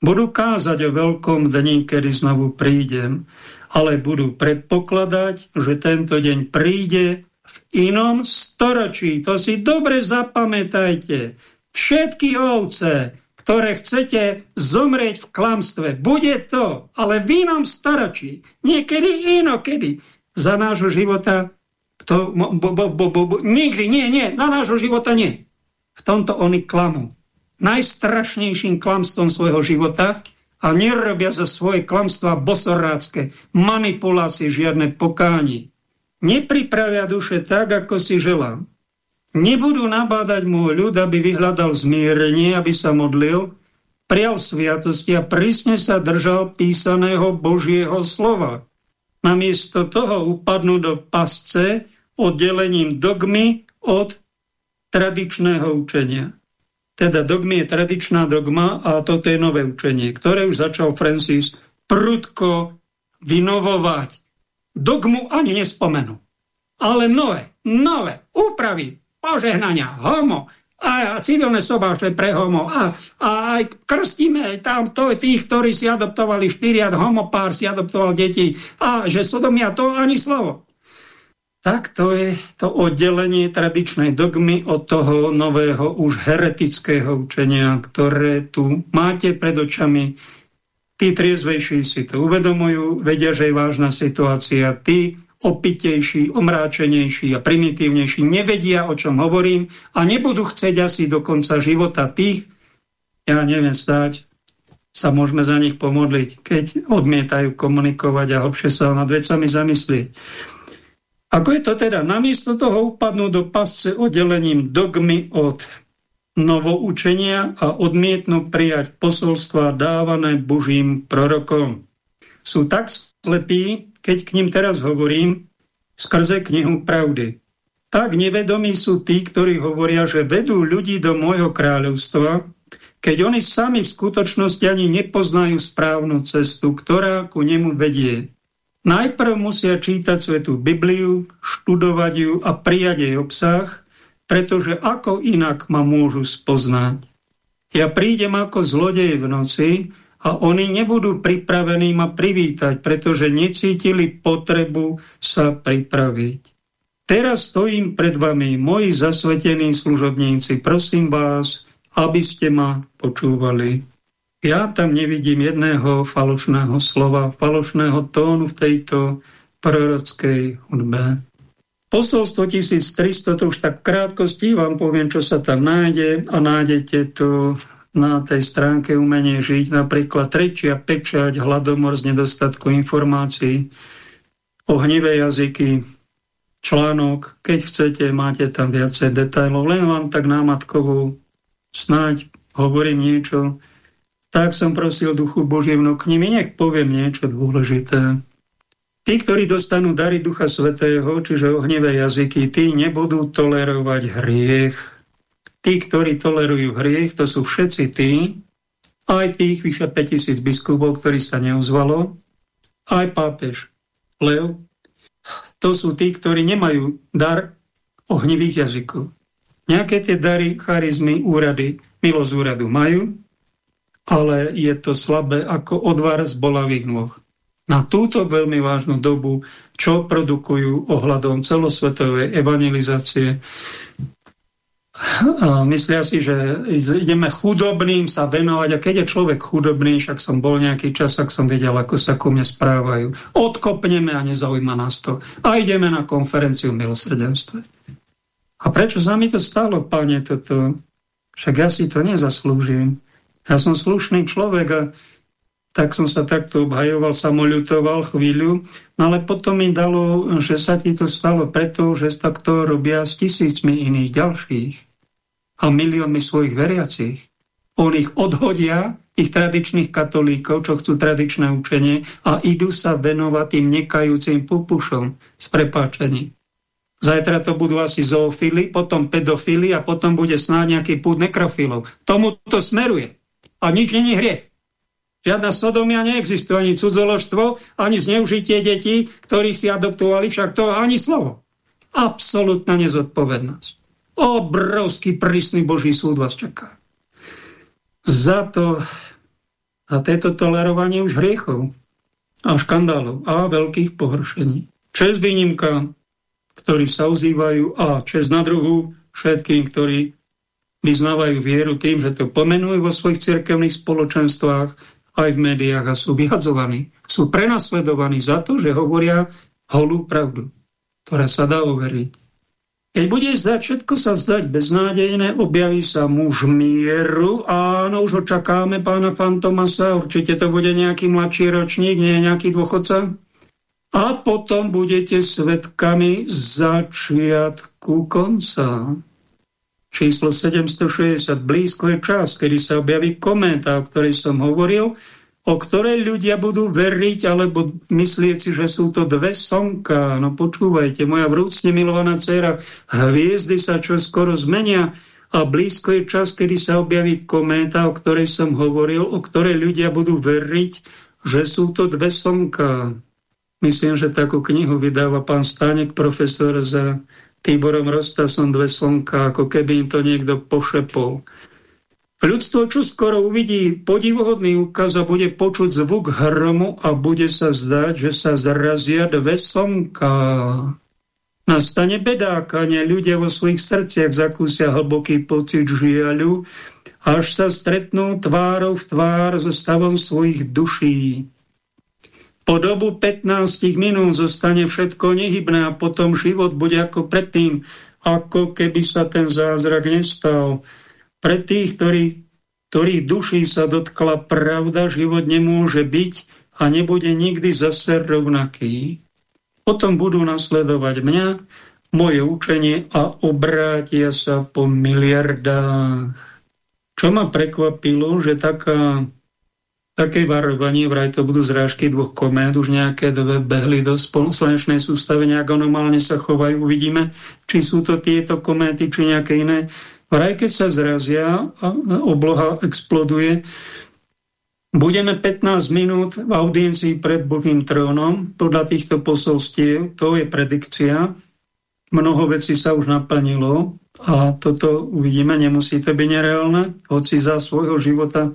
Budú kázať o veľkom dni, kedy znovu prídem, ale budú predpokladať, že tento deň príde v inom storočí. To si dobre zapamätajte. Všetky ovce, ktoré chcete zomrieť v klamstve, bude to, ale v inom storočí. Niekedy inokedy. Za nášho života to, bo, bo, bo, bo, nikdy, nie, nie, na nášho života nie. V tomto oni klamú. Najstrašnejším klamstvom svojho života a nerobia za svoje klamstva bosorácké manipulácie, žiadne pokánie nepripravia duše tak, ako si želám. Nebudú nabádať môj ľud, aby vyhľadal zmierenie, aby sa modlil, prial sviatosti a prísne sa držal písaného Božieho slova. Namiesto toho upadnú do pasce oddelením dogmy od tradičného učenia. Teda dogmy je tradičná dogma a toto je nové učenie, ktoré už začal Francis prudko vynovovať dogmu ani nespomenú. Ale nové, nové úpravy, požehnania, homo, a civilné sobáše pre homo a, a aj krstíme tam to, tých, ktorí si adoptovali štyriat homopár, si adoptoval deti a že sodomia to ani slovo. Tak to je to oddelenie tradičnej dogmy od toho nového už heretického učenia, ktoré tu máte pred očami Tí triezvejší si to uvedomujú, vedia, že je vážna situácia. Tí opitejší, omráčenejší a primitívnejší nevedia, o čom hovorím a nebudú chcieť asi do konca života tých, ja neviem stáť, sa môžeme za nich pomodliť, keď odmietajú komunikovať a hlbšie sa nad vecami zamyslieť. Ako je to teda? Namiesto toho upadnú do pasce oddelením dogmy od novoučenia a odmietnú prijať posolstva dávané Božím prorokom. Sú tak slepí, keď k ním teraz hovorím, skrze knihu pravdy. Tak nevedomí sú tí, ktorí hovoria, že vedú ľudí do môjho kráľovstva, keď oni sami v skutočnosti ani nepoznajú správnu cestu, ktorá ku nemu vedie. Najprv musia čítať svetú Bibliu, študovať ju a prijať jej obsah – pretože ako inak ma môžu spoznať? Ja prídem ako zlodej v noci a oni nebudú pripravení ma privítať, pretože necítili potrebu sa pripraviť. Teraz stojím pred vami, moji zasvetení služobníci, prosím vás, aby ste ma počúvali. Ja tam nevidím jedného falošného slova, falošného tónu v tejto prorockej hudbe. Posolstvo 1300, to už tak v krátkosti vám poviem, čo sa tam nájde a nájdete to na tej stránke umenie žiť, napríklad trečia pečať, hladomor z nedostatku informácií, ohnivé jazyky, článok, keď chcete, máte tam viacej detailov, len vám tak námatkovú snáď hovorím niečo, tak som prosil Duchu Božím, k nimi nech poviem niečo dôležité. Tí, ktorí dostanú dary Ducha Svetého, čiže ohnivé jazyky, tí nebudú tolerovať hriech. Tí, ktorí tolerujú hriech, to sú všetci tí, aj tých vyše 5000 biskupov, ktorí sa neozvalo, aj pápež Leo, to sú tí, ktorí nemajú dar ohnivých jazykov. Nejaké tie dary, charizmy, úrady, milosť úradu majú, ale je to slabé ako odvar z bolavých nôh na túto veľmi vážnu dobu, čo produkujú ohľadom celosvetovej evangelizácie. Myslia si, že ideme chudobným sa venovať a keď je človek chudobný, však som bol nejaký čas, ak som vedel, ako sa ku mne správajú. Odkopneme a nezaujíma nás to. A ideme na konferenciu v milosrdenstve. A prečo sa mi to stalo, pane, toto? Však ja si to nezaslúžim. Ja som slušný človek tak som sa takto obhajoval, samoľutoval chvíľu, no ale potom mi dalo, že sa ti to stalo preto, že takto robia s tisícmi iných ďalších a miliónmi svojich veriacich. On ich odhodia, ich tradičných katolíkov, čo chcú tradičné učenie a idú sa venovať tým nekajúcim pupušom s prepáčením. Zajtra to budú asi zoofily, potom pedofily a potom bude snáď nejaký púd nekrofilov. Tomu to smeruje. A nič není hriech. Žiadna sodomia neexistuje, ani cudzoložstvo, ani zneužitie detí, ktorých si adoptovali, však to ani slovo. absolútna nezodpovednosť. Obrovský prísny Boží súd vás čaká. Za to, za tieto tolerovanie už hriechov a škandálov a veľkých pohoršení. Čes výnimka, ktorí sa ozývajú a čes na druhu všetkým, ktorí vyznávajú vieru tým, že to pomenujú vo svojich cirkevných spoločenstvách aj v médiách a sú vyhadzovaní. Sú prenasledovaní za to, že hovoria holú pravdu, ktorá sa dá overiť. Keď bude zdať, všetko sa zdať beznádejné, objaví sa muž mieru, áno, už očakáme pána Fantomasa, určite to bude nejaký mladší ročník, nie nejaký dôchodca. A potom budete svetkami začiatku konca. Číslo 760, blízko je čas, kedy sa objaví komenta, o ktorej som hovoril, o ktorej ľudia budú veriť, alebo myslieť si, že sú to dve slnka. No počúvajte, moja vrúcne milovaná dcera, hviezdy sa čo skoro zmenia a blízko je čas, kedy sa objaví kométa, o ktorej som hovoril, o ktorej ľudia budú veriť, že sú to dve slnka. Myslím, že takú knihu vydáva pán Stánek, profesor za Týborom Rostasom dve slnka, ako keby im to niekto pošepol. Ľudstvo čo skoro uvidí podivuhodný úkaz a bude počuť zvuk hromu a bude sa zdať, že sa zrazia dve slnka. Nastane bedákanie, ľudia vo svojich srdciach zakúsia hlboký pocit žiaľu, až sa stretnú tvárou v tvár so stavom svojich duší. Po dobu 15 minút zostane všetko nehybné a potom život bude ako predtým, ako keby sa ten zázrak nestal. Pre tých, ktorí, ktorých duší sa dotkla pravda, život nemôže byť a nebude nikdy zase rovnaký. Potom budú nasledovať mňa, moje učenie a obrátia sa po miliardách. Čo ma prekvapilo, že taká, také varovanie, vraj to budú zrážky dvoch komét, už nejaké dve behli do slnečnej sústave, nejak anomálne sa chovajú, uvidíme, či sú to tieto kométy, či nejaké iné Vraj, keď sa zrazia a obloha exploduje, budeme 15 minút v audiencii pred Bohým trónom. Podľa týchto posolstiev, to je predikcia, mnoho vecí sa už naplnilo a toto uvidíme, nemusí to byť nereálne, hoci za svojho života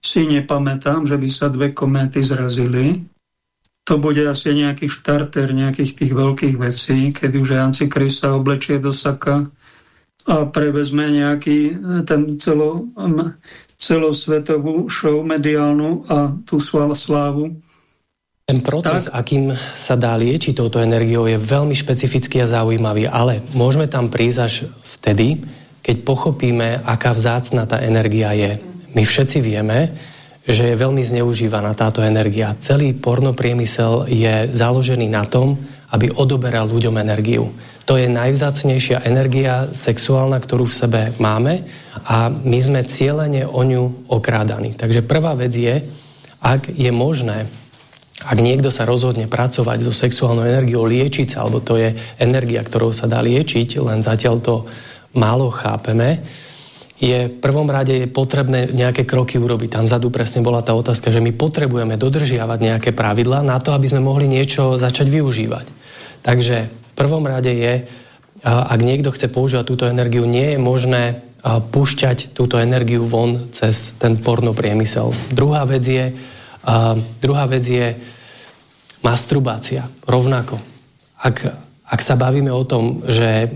si nepamätám, že by sa dve kométy zrazili. To bude asi nejaký štarter nejakých tých veľkých vecí, keď už Antikrist sa oblečie do saka a prevezme nejaký e, ten celo, celosvetovú show mediálnu a tú slávu. Ten proces, tak? akým sa dá liečiť touto energiou, je veľmi špecifický a zaujímavý, ale môžeme tam prísť až vtedy, keď pochopíme, aká vzácna tá energia je. My všetci vieme, že je veľmi zneužívaná táto energia. Celý pornopriemysel je založený na tom, aby odoberal ľuďom energiu. To je najvzácnejšia energia sexuálna, ktorú v sebe máme a my sme cieľene o ňu okrádaní. Takže prvá vec je, ak je možné, ak niekto sa rozhodne pracovať so sexuálnou energiou, liečiť sa, alebo to je energia, ktorou sa dá liečiť, len zatiaľ to málo chápeme, je v prvom rade je potrebné nejaké kroky urobiť. Tam vzadu presne bola tá otázka, že my potrebujeme dodržiavať nejaké pravidlá na to, aby sme mohli niečo začať využívať. Takže prvom rade je, ak niekto chce používať túto energiu, nie je možné púšťať túto energiu von cez ten porno priemysel. Druhá vec je, druhá vec je masturbácia. Rovnako. Ak, ak sa bavíme o tom, že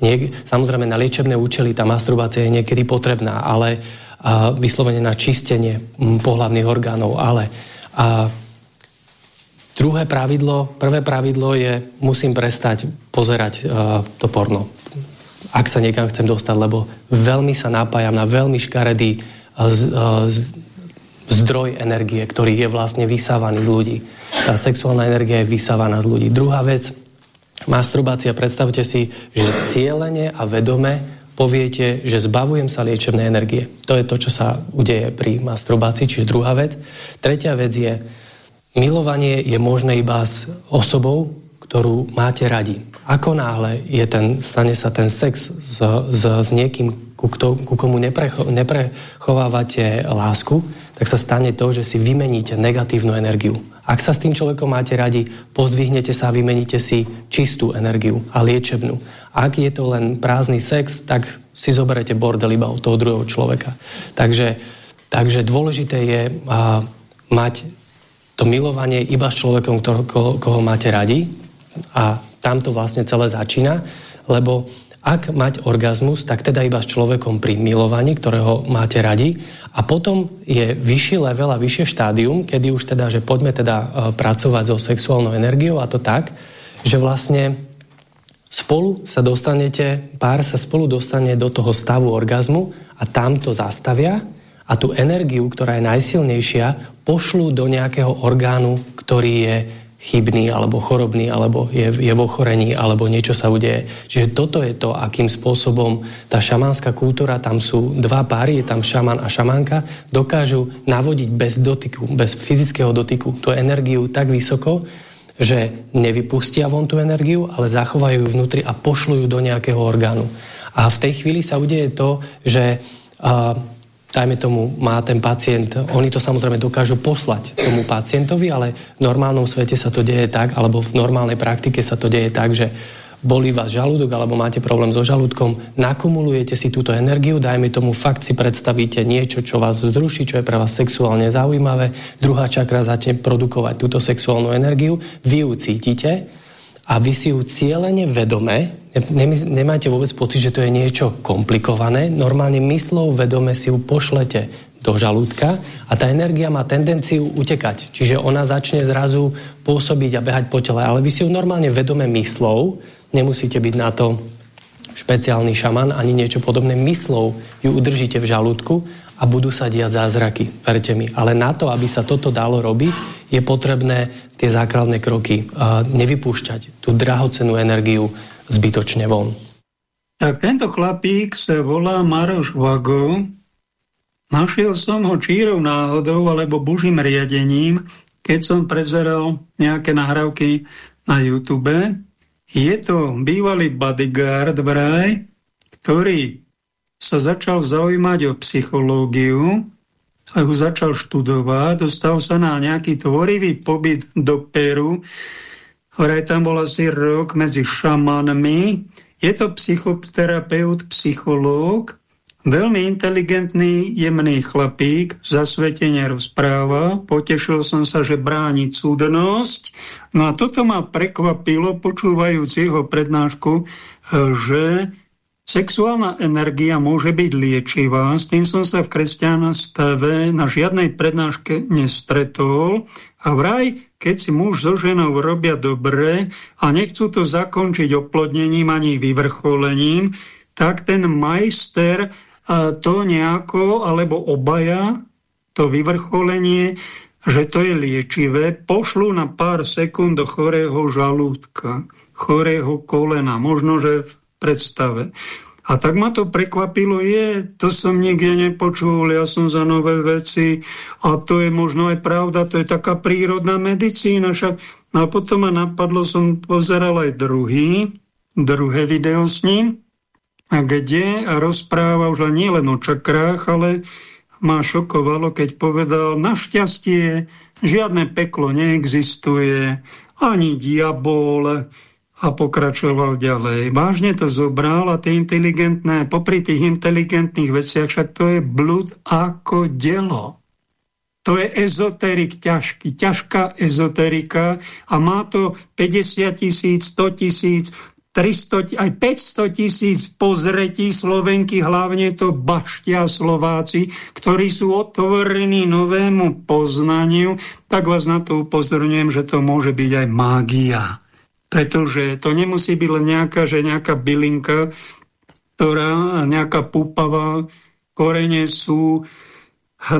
niek- samozrejme na liečebné účely tá masturbácia je niekedy potrebná, ale a, vyslovene na čistenie pohľadných orgánov, ale a, Druhé pravidlo, prvé pravidlo je, musím prestať pozerať uh, to porno. Ak sa niekam chcem dostať, lebo veľmi sa napájam na veľmi škaredý uh, z, uh, zdroj energie, ktorý je vlastne vysávaný z ľudí. Tá sexuálna energia je vysávaná z ľudí. Druhá vec, masturbácia, predstavte si, že cieľene a vedome poviete, že zbavujem sa liečebnej energie. To je to, čo sa udeje pri masturbácii, čiže druhá vec. Tretia vec je, Milovanie je možné iba s osobou, ktorú máte radi. Ako náhle je ten, stane sa ten sex s, s, s niekým, ku, kto, ku komu neprecho, neprechovávate lásku, tak sa stane to, že si vymeníte negatívnu energiu. Ak sa s tým človekom máte radi, pozdvihnete sa a vymeníte si čistú energiu a liečebnú. Ak je to len prázdny sex, tak si zoberete bordel iba od toho druhého človeka. Takže, takže dôležité je a, mať to milovanie iba s človekom, ktor- ko- koho máte radi a tam to vlastne celé začína, lebo ak mať orgazmus, tak teda iba s človekom pri milovaní, ktorého máte radi. A potom je vyšší level a vyššie štádium, kedy už teda, že poďme teda e, pracovať so sexuálnou energiou a to tak, že vlastne spolu sa dostanete, pár sa spolu dostane do toho stavu orgazmu a tam to zastavia a tú energiu, ktorá je najsilnejšia, pošlú do nejakého orgánu, ktorý je chybný alebo chorobný, alebo je, je v ochorení, alebo niečo sa udeje. Čiže toto je to, akým spôsobom tá šamánska kultúra, tam sú dva páry, je tam šaman a šamanka, dokážu navodiť bez dotyku, bez fyzického dotyku tú energiu tak vysoko, že nevypustia von tú energiu, ale zachovajú ju vnútri a pošlujú do nejakého orgánu. A v tej chvíli sa udeje to, že uh, dajme tomu, má ten pacient, oni to samozrejme dokážu poslať tomu pacientovi, ale v normálnom svete sa to deje tak, alebo v normálnej praktike sa to deje tak, že bolí vás žalúdok alebo máte problém so žalúdkom, nakumulujete si túto energiu, dajme tomu fakt si predstavíte niečo, čo vás vzruší, čo je pre vás sexuálne zaujímavé, druhá čakra začne produkovať túto sexuálnu energiu, vy ju cítite, a vy si ju cieľene vedome, nemáte vôbec pocit, že to je niečo komplikované, normálne myslou vedome si ju pošlete do žalúdka a tá energia má tendenciu utekať. Čiže ona začne zrazu pôsobiť a behať po tele, ale vy si ju normálne vedome myslou, nemusíte byť na to špeciálny šaman ani niečo podobné, myslou ju udržíte v žalúdku a budú sa diať zázraky, verte mi. Ale na to, aby sa toto dalo robiť, je potrebné tie základné kroky a nevypúšťať tú drahocenú energiu zbytočne von. Tak tento chlapík sa volá Maroš Vago. Našiel som ho čírou náhodou alebo božím riadením, keď som prezeral nejaké nahrávky na YouTube. Je to bývalý bodyguard vraj, ktorý sa začal zaujímať o psychológiu a ho začal študovať, dostal sa na nejaký tvorivý pobyt do Peru, Vraj tam bol asi rok medzi šamanmi. Je to psychoterapeut, psychológ, veľmi inteligentný, jemný chlapík, zasvetenie rozpráva. Potešil som sa, že bráni cudnosť. No a toto ma prekvapilo, počúvajúc jeho prednášku, že Sexuálna energia môže byť liečivá, s tým som sa v kresťanstve na žiadnej prednáške nestretol. A vraj, keď si muž so ženou robia dobre a nechcú to zakončiť oplodnením ani vyvrcholením, tak ten majster to nejako, alebo obaja, to vyvrcholenie, že to je liečivé, pošlu na pár sekúnd do chorého žalúdka, chorého kolena, možno, že v predstave. A tak ma to prekvapilo, je, to som nikde nepočul, ja som za nové veci a to je možno aj pravda, to je taká prírodná medicína. Však. No a potom ma napadlo, som pozeral aj druhý, druhé video s ním, kde rozpráva už nie len o čakrách, ale ma šokovalo, keď povedal, našťastie žiadne peklo neexistuje, ani diabol, a pokračoval ďalej. Vážne to zobral a tie inteligentné, popri tých inteligentných veciach, však to je blud ako delo. To je ezoterik ťažký, ťažká ezoterika a má to 50 tisíc, 100 tisíc, 300, aj 500 tisíc pozretí Slovenky, hlavne to baštia Slováci, ktorí sú otvorení novému poznaniu, tak vás na to upozorňujem, že to môže byť aj mágia pretože to nemusí byť len nejaká, že nejaká bylinka, ktorá, nejaká púpava, korene sú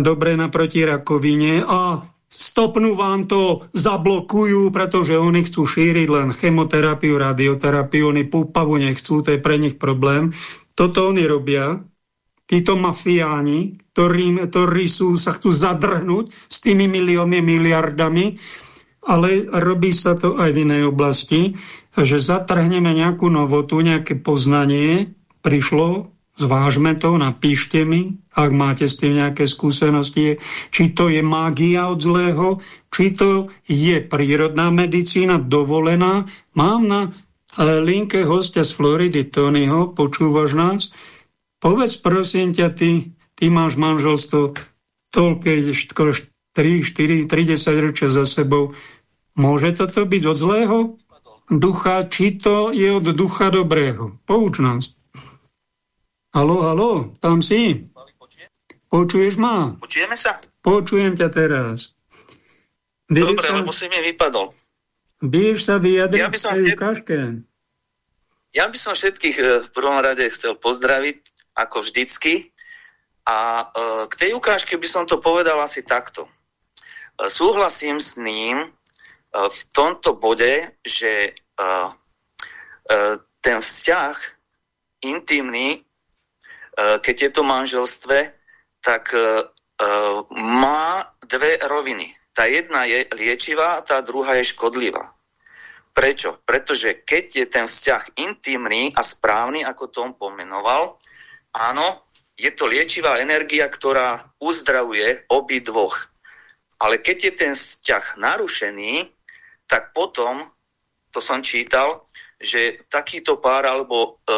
dobré naproti rakovine a stopnú vám to, zablokujú, pretože oni chcú šíriť len chemoterapiu, radioterapiu, oni púpavu nechcú, to je pre nich problém. Toto oni robia, títo mafiáni, ktorí, ktorí sú, sa chcú zadrhnúť s tými miliónmi, miliardami, ale robí sa to aj v inej oblasti, že zatrhneme nejakú novotu, nejaké poznanie, prišlo, zvážme to, napíšte mi, ak máte s tým nejaké skúsenosti, či to je mágia od zlého, či to je prírodná medicína dovolená. Mám na eh, linke hostia z Floridy, Tonyho, počúvaš nás? Povedz prosím ťa, ty, ty máš manželstvo toľké 3, 4, 30 ročia za sebou. Môže toto byť od zlého ducha, či to je od ducha dobrého? Pouč nás. Halo, halo, tam si? Počuješ ma? Počujeme sa? Počujem ťa teraz. Vieš Dobre, sa... lebo si mi vypadol. Vieš sa vyjadriť ja by som ukážke? Ja by som všetkých e, v prvom rade chcel pozdraviť, ako vždycky. A e, k tej ukážke by som to povedal asi takto. E, súhlasím s ním v tomto bode, že ten vzťah intimný E, keď je to manželstve, tak e, e, má dve roviny. Tá jedna je liečivá, tá druhá je škodlivá. Prečo? Pretože keď je ten vzťah intimný a správny, ako Tom pomenoval, áno, je to liečivá energia, ktorá uzdravuje obi dvoch. Ale keď je ten vzťah narušený, tak potom, to som čítal, že takýto pár alebo e,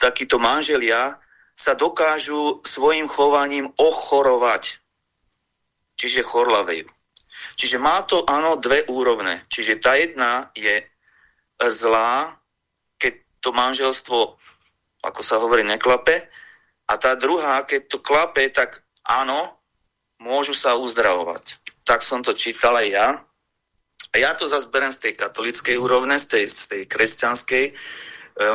takíto manželia sa dokážu svojim chovaním ochorovať. Čiže chorlavejú. Čiže má to, áno, dve úrovne. Čiže tá jedna je zlá, keď to manželstvo, ako sa hovorí, neklape. A tá druhá, keď to klape, tak áno, môžu sa uzdravovať. Tak som to čítal aj ja. A ja to zase berem z tej katolickej úrovne, z tej, z tej kresťanskej, e,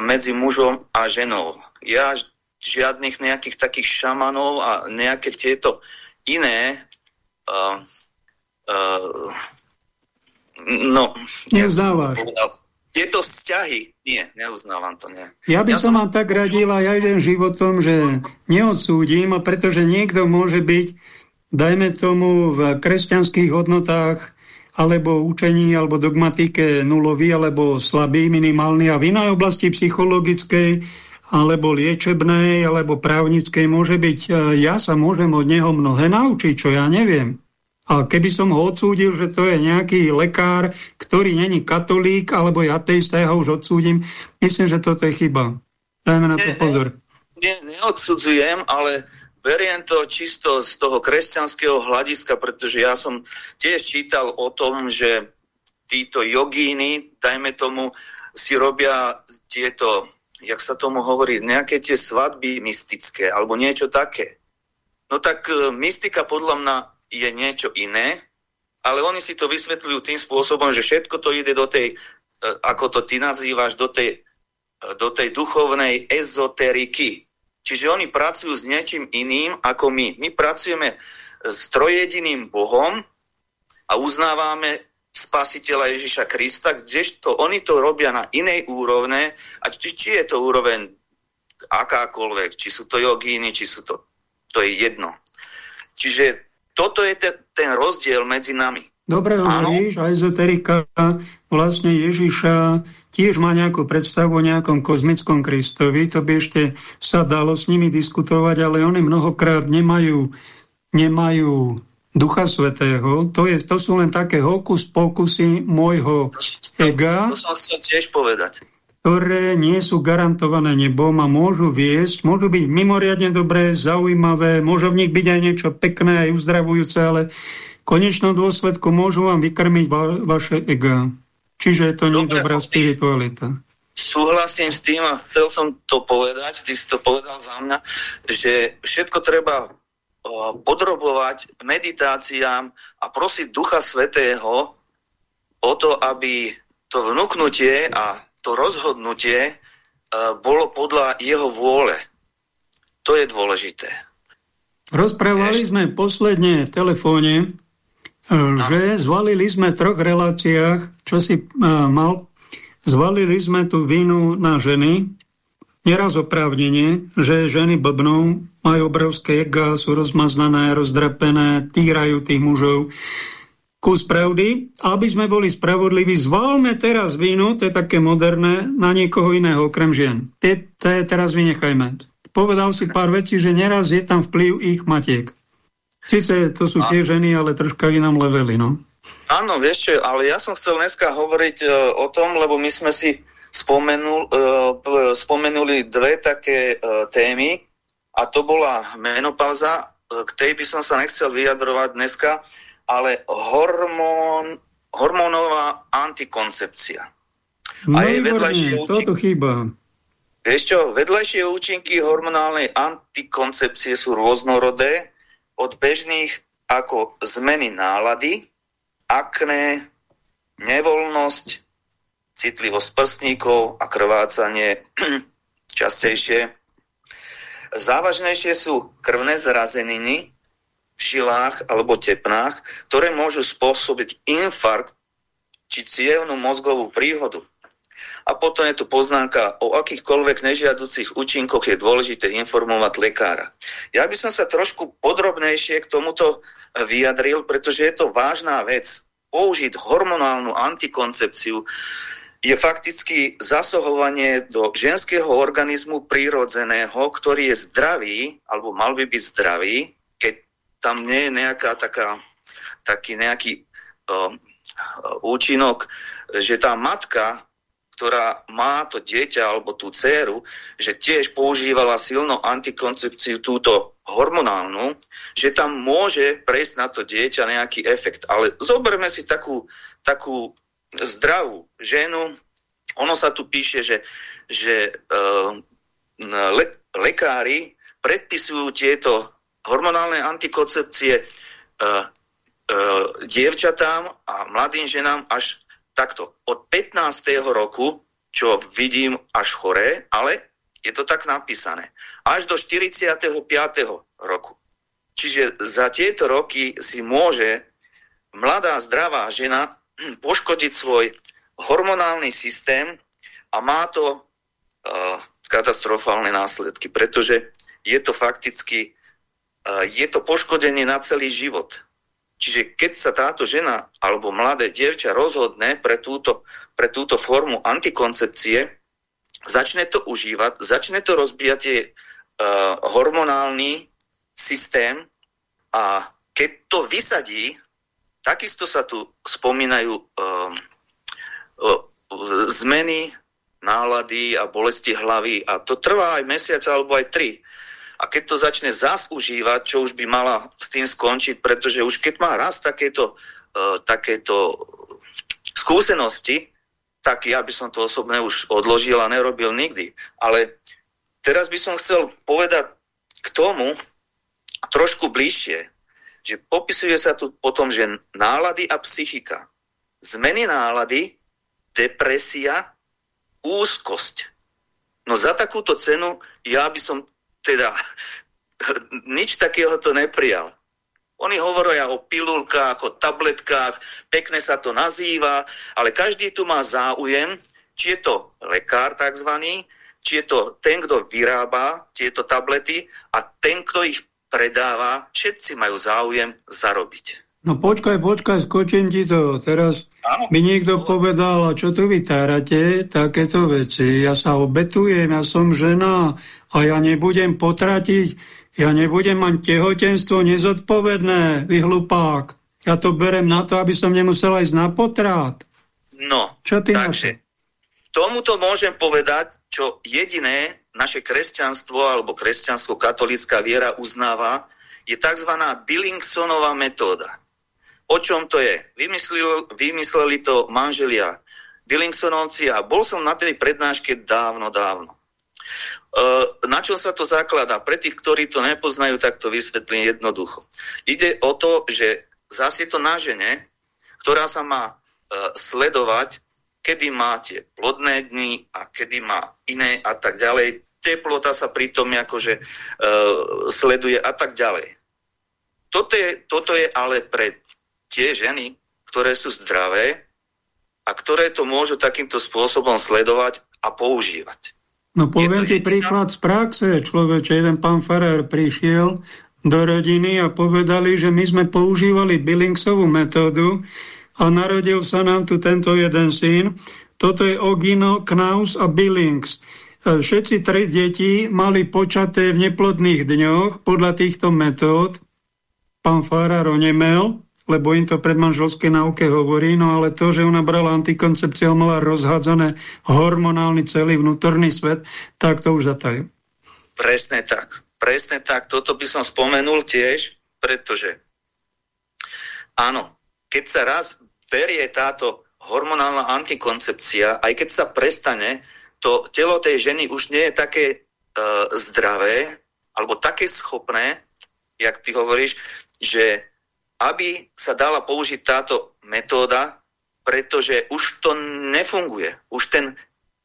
medzi mužom a ženou. Ja žiadnych nejakých takých šamanov a nejaké tieto iné uh, uh, no neuznávaš tieto vzťahy, nie, neuznávam to, nie. Ja by ja som vám tak radil aj jeden životom, že neodsúdim, pretože niekto môže byť, dajme tomu, v kresťanských hodnotách alebo učení, alebo dogmatike nulový, alebo slabý, minimálny a v inej oblasti psychologickej alebo liečebnej, alebo právnickej môže byť, e, ja sa môžem od neho mnohé naučiť, čo ja neviem. A keby som ho odsúdil, že to je nejaký lekár, ktorý není katolík, alebo ja ateista, ja ho už odsúdim, myslím, že toto je chyba. Dajme na to pozor. Ne, neodsudzujem, ale beriem to čisto z toho kresťanského hľadiska, pretože ja som tiež čítal o tom, že títo jogíny, dajme tomu, si robia tieto jak sa tomu hovorí, nejaké tie svadby mystické alebo niečo také. No tak e, mystika podľa mňa je niečo iné, ale oni si to vysvetľujú tým spôsobom, že všetko to ide do tej, e, ako to ty nazývaš, do tej, e, do tej duchovnej ezoteriky. Čiže oni pracujú s niečím iným ako my. My pracujeme s trojediným Bohom a uznávame spasiteľa Ježiša Krista, kdežto oni to robia na inej úrovne, a či, či je to úroveň akákoľvek, či sú to jogíny, či sú to, to je jedno. Čiže toto je te, ten rozdiel medzi nami. Dobre hovoríš, a ezoterika vlastne Ježiša tiež má nejakú predstavu o nejakom kozmickom Kristovi, to by ešte sa dalo s nimi diskutovať, ale oni mnohokrát nemajú, nemajú Ducha Svetého, to, je, to sú len také hokus pokusy môjho ega, to som chcel tiež povedať. ktoré nie sú garantované nebom a môžu viesť, môžu byť mimoriadne dobré, zaujímavé, môžu v nich byť aj niečo pekné, aj uzdravujúce, ale konečnom dôsledku môžu vám vykrmiť va vaše ega. Čiže to nie je dobrá spiritualita. Súhlasím s tým a chcel som to povedať, ty si to povedal za mňa, že všetko treba podrobovať meditáciám a prosiť Ducha Svetého o to, aby to vnúknutie a to rozhodnutie bolo podľa jeho vôle. To je dôležité. Rozprávali sme posledne v telefóne, e, že zvalili sme v troch reláciách, čo si mal, zvalili sme tú vinu na ženy, Neraz oprávnenie, že ženy blbnú, majú obrovské ega, sú rozmaznané, rozdrapené, týrajú tých mužov. Kus pravdy, aby sme boli spravodliví, zvalme teraz vínu, to je také moderné, na niekoho iného okrem žien. To teraz vynechajme. povedal si pár vecí, že neraz je tam vplyv ich matiek. Sice to sú tie ženy, ale troška inám leveli, no. Áno, vieš čo, ale ja som chcel dneska hovoriť uh, o tom, lebo my sme si spomenul, uh, spomenuli dve také uh, témy a to bola menopauza, k tej by som sa nechcel vyjadrovať dneska, ale hormón, hormónová antikoncepcia. No, a je vedľajšie účinky, toto chýba. Vieš čo, vedľajšie účinky hormonálnej antikoncepcie sú rôznorodé, od bežných ako zmeny nálady, akné, nevoľnosť, citlivosť prstníkov a krvácanie (clears throat) častejšie. Závažnejšie sú krvné zrazeniny v žilách alebo tepnách, ktoré môžu spôsobiť infarkt či cievnú mozgovú príhodu. A potom je tu poznámka, o akýchkoľvek nežiaducich účinkoch je dôležité informovať lekára. Ja by som sa trošku podrobnejšie k tomuto vyjadril, pretože je to vážna vec. Použiť hormonálnu antikoncepciu je fakticky zasahovanie do ženského organizmu prírodzeného, ktorý je zdravý, alebo mal by byť zdravý, keď tam nie je nejaká taká, taký nejaký uh, účinok, že tá matka ktorá má to dieťa alebo tú dceru, že tiež používala silnú antikoncepciu túto hormonálnu, že tam môže prejsť na to dieťa nejaký efekt. Ale zoberme si takú, takú zdravú ženu, ono sa tu píše, že, že uh, le, lekári predpisujú tieto hormonálne antikoncepcie uh, uh, dievčatám a mladým ženám až takto, od 15. roku, čo vidím až choré, ale je to tak napísané, až do 45. roku. Čiže za tieto roky si môže mladá zdravá žena (clears throat) poškodiť svoj hormonálny systém a má to uh, katastrofálne následky, pretože je to fakticky uh, je to poškodenie na celý život. Čiže keď sa táto žena alebo mladé dievča rozhodne pre túto, pre túto formu antikoncepcie, začne to užívať, začne to rozbíjať je, uh, hormonálny systém a keď to vysadí, takisto sa tu spomínajú uh, uh, zmeny nálady a bolesti hlavy a to trvá aj mesiac alebo aj tri. A keď to začne zas užívať, čo už by mala s tým skončiť, pretože už keď má raz takéto, uh, takéto skúsenosti, tak ja by som to osobne už odložil a nerobil nikdy. Ale teraz by som chcel povedať k tomu trošku bližšie, že popisuje sa tu potom, že nálady a psychika, zmeny nálady, depresia, úzkosť. No za takúto cenu ja by som teda (laughs) nič takého to neprijal. Oni hovoria o pilulkách, o tabletkách, pekne sa to nazýva, ale každý tu má záujem, či je to lekár takzvaný, či je to ten, kto vyrába tieto tablety a ten, kto ich predáva, všetci majú záujem zarobiť. No počkaj, počkaj, skočím ti to. Teraz Áno. mi niekto povedal, a čo tu vytárate, takéto veci. Ja sa obetujem, ja som žena, a ja nebudem potratiť, ja nebudem mať tehotenstvo nezodpovedné, vy hlupák. Ja to berem na to, aby som nemusel ísť na potrat. No, Čo ty takže, tomuto môžem povedať, čo jediné naše kresťanstvo alebo kresťansko-katolická viera uznáva, je tzv. Billingsonová metóda. O čom to je? Vymysleli, vymysleli to manželia Billingsonovci a bol som na tej prednáške dávno, dávno. Eh, na čo sa to zakladá? Pre tých, ktorí to nepoznajú, tak to vysvetlím jednoducho. Ide o to, že zase je to na žene, ktorá sa má uh, sledovať, kedy máte plodné dni a kedy má iné a tak ďalej. Teplota sa pritom akože uh, sleduje a tak ďalej. Toto je, toto je ale pre tie ženy, ktoré sú zdravé a ktoré to môžu takýmto spôsobom sledovať a používať. No poviem ti príklad z praxe. Človeče, jeden pán Farer prišiel do rodiny a povedali, že my sme používali Billingsovú metódu a narodil sa nám tu tento jeden syn. Toto je Ogino, Knaus a Billings. všetci tri deti mali počaté v neplodných dňoch podľa týchto metód. Pán Fárar nemel, lebo im to predmanželské nauke hovorí, no ale to, že ona brala antikoncepciu a mala rozhádzané hormonálny celý vnútorný svet, tak to už zatajú. Presne tak. Presne tak. Toto by som spomenul tiež, pretože áno, keď sa raz berie táto hormonálna antikoncepcia, aj keď sa prestane, to telo tej ženy už nie je také uh, zdravé alebo také schopné, jak ty hovoríš, že aby sa dala použiť táto metóda, pretože už to nefunguje. Už ten,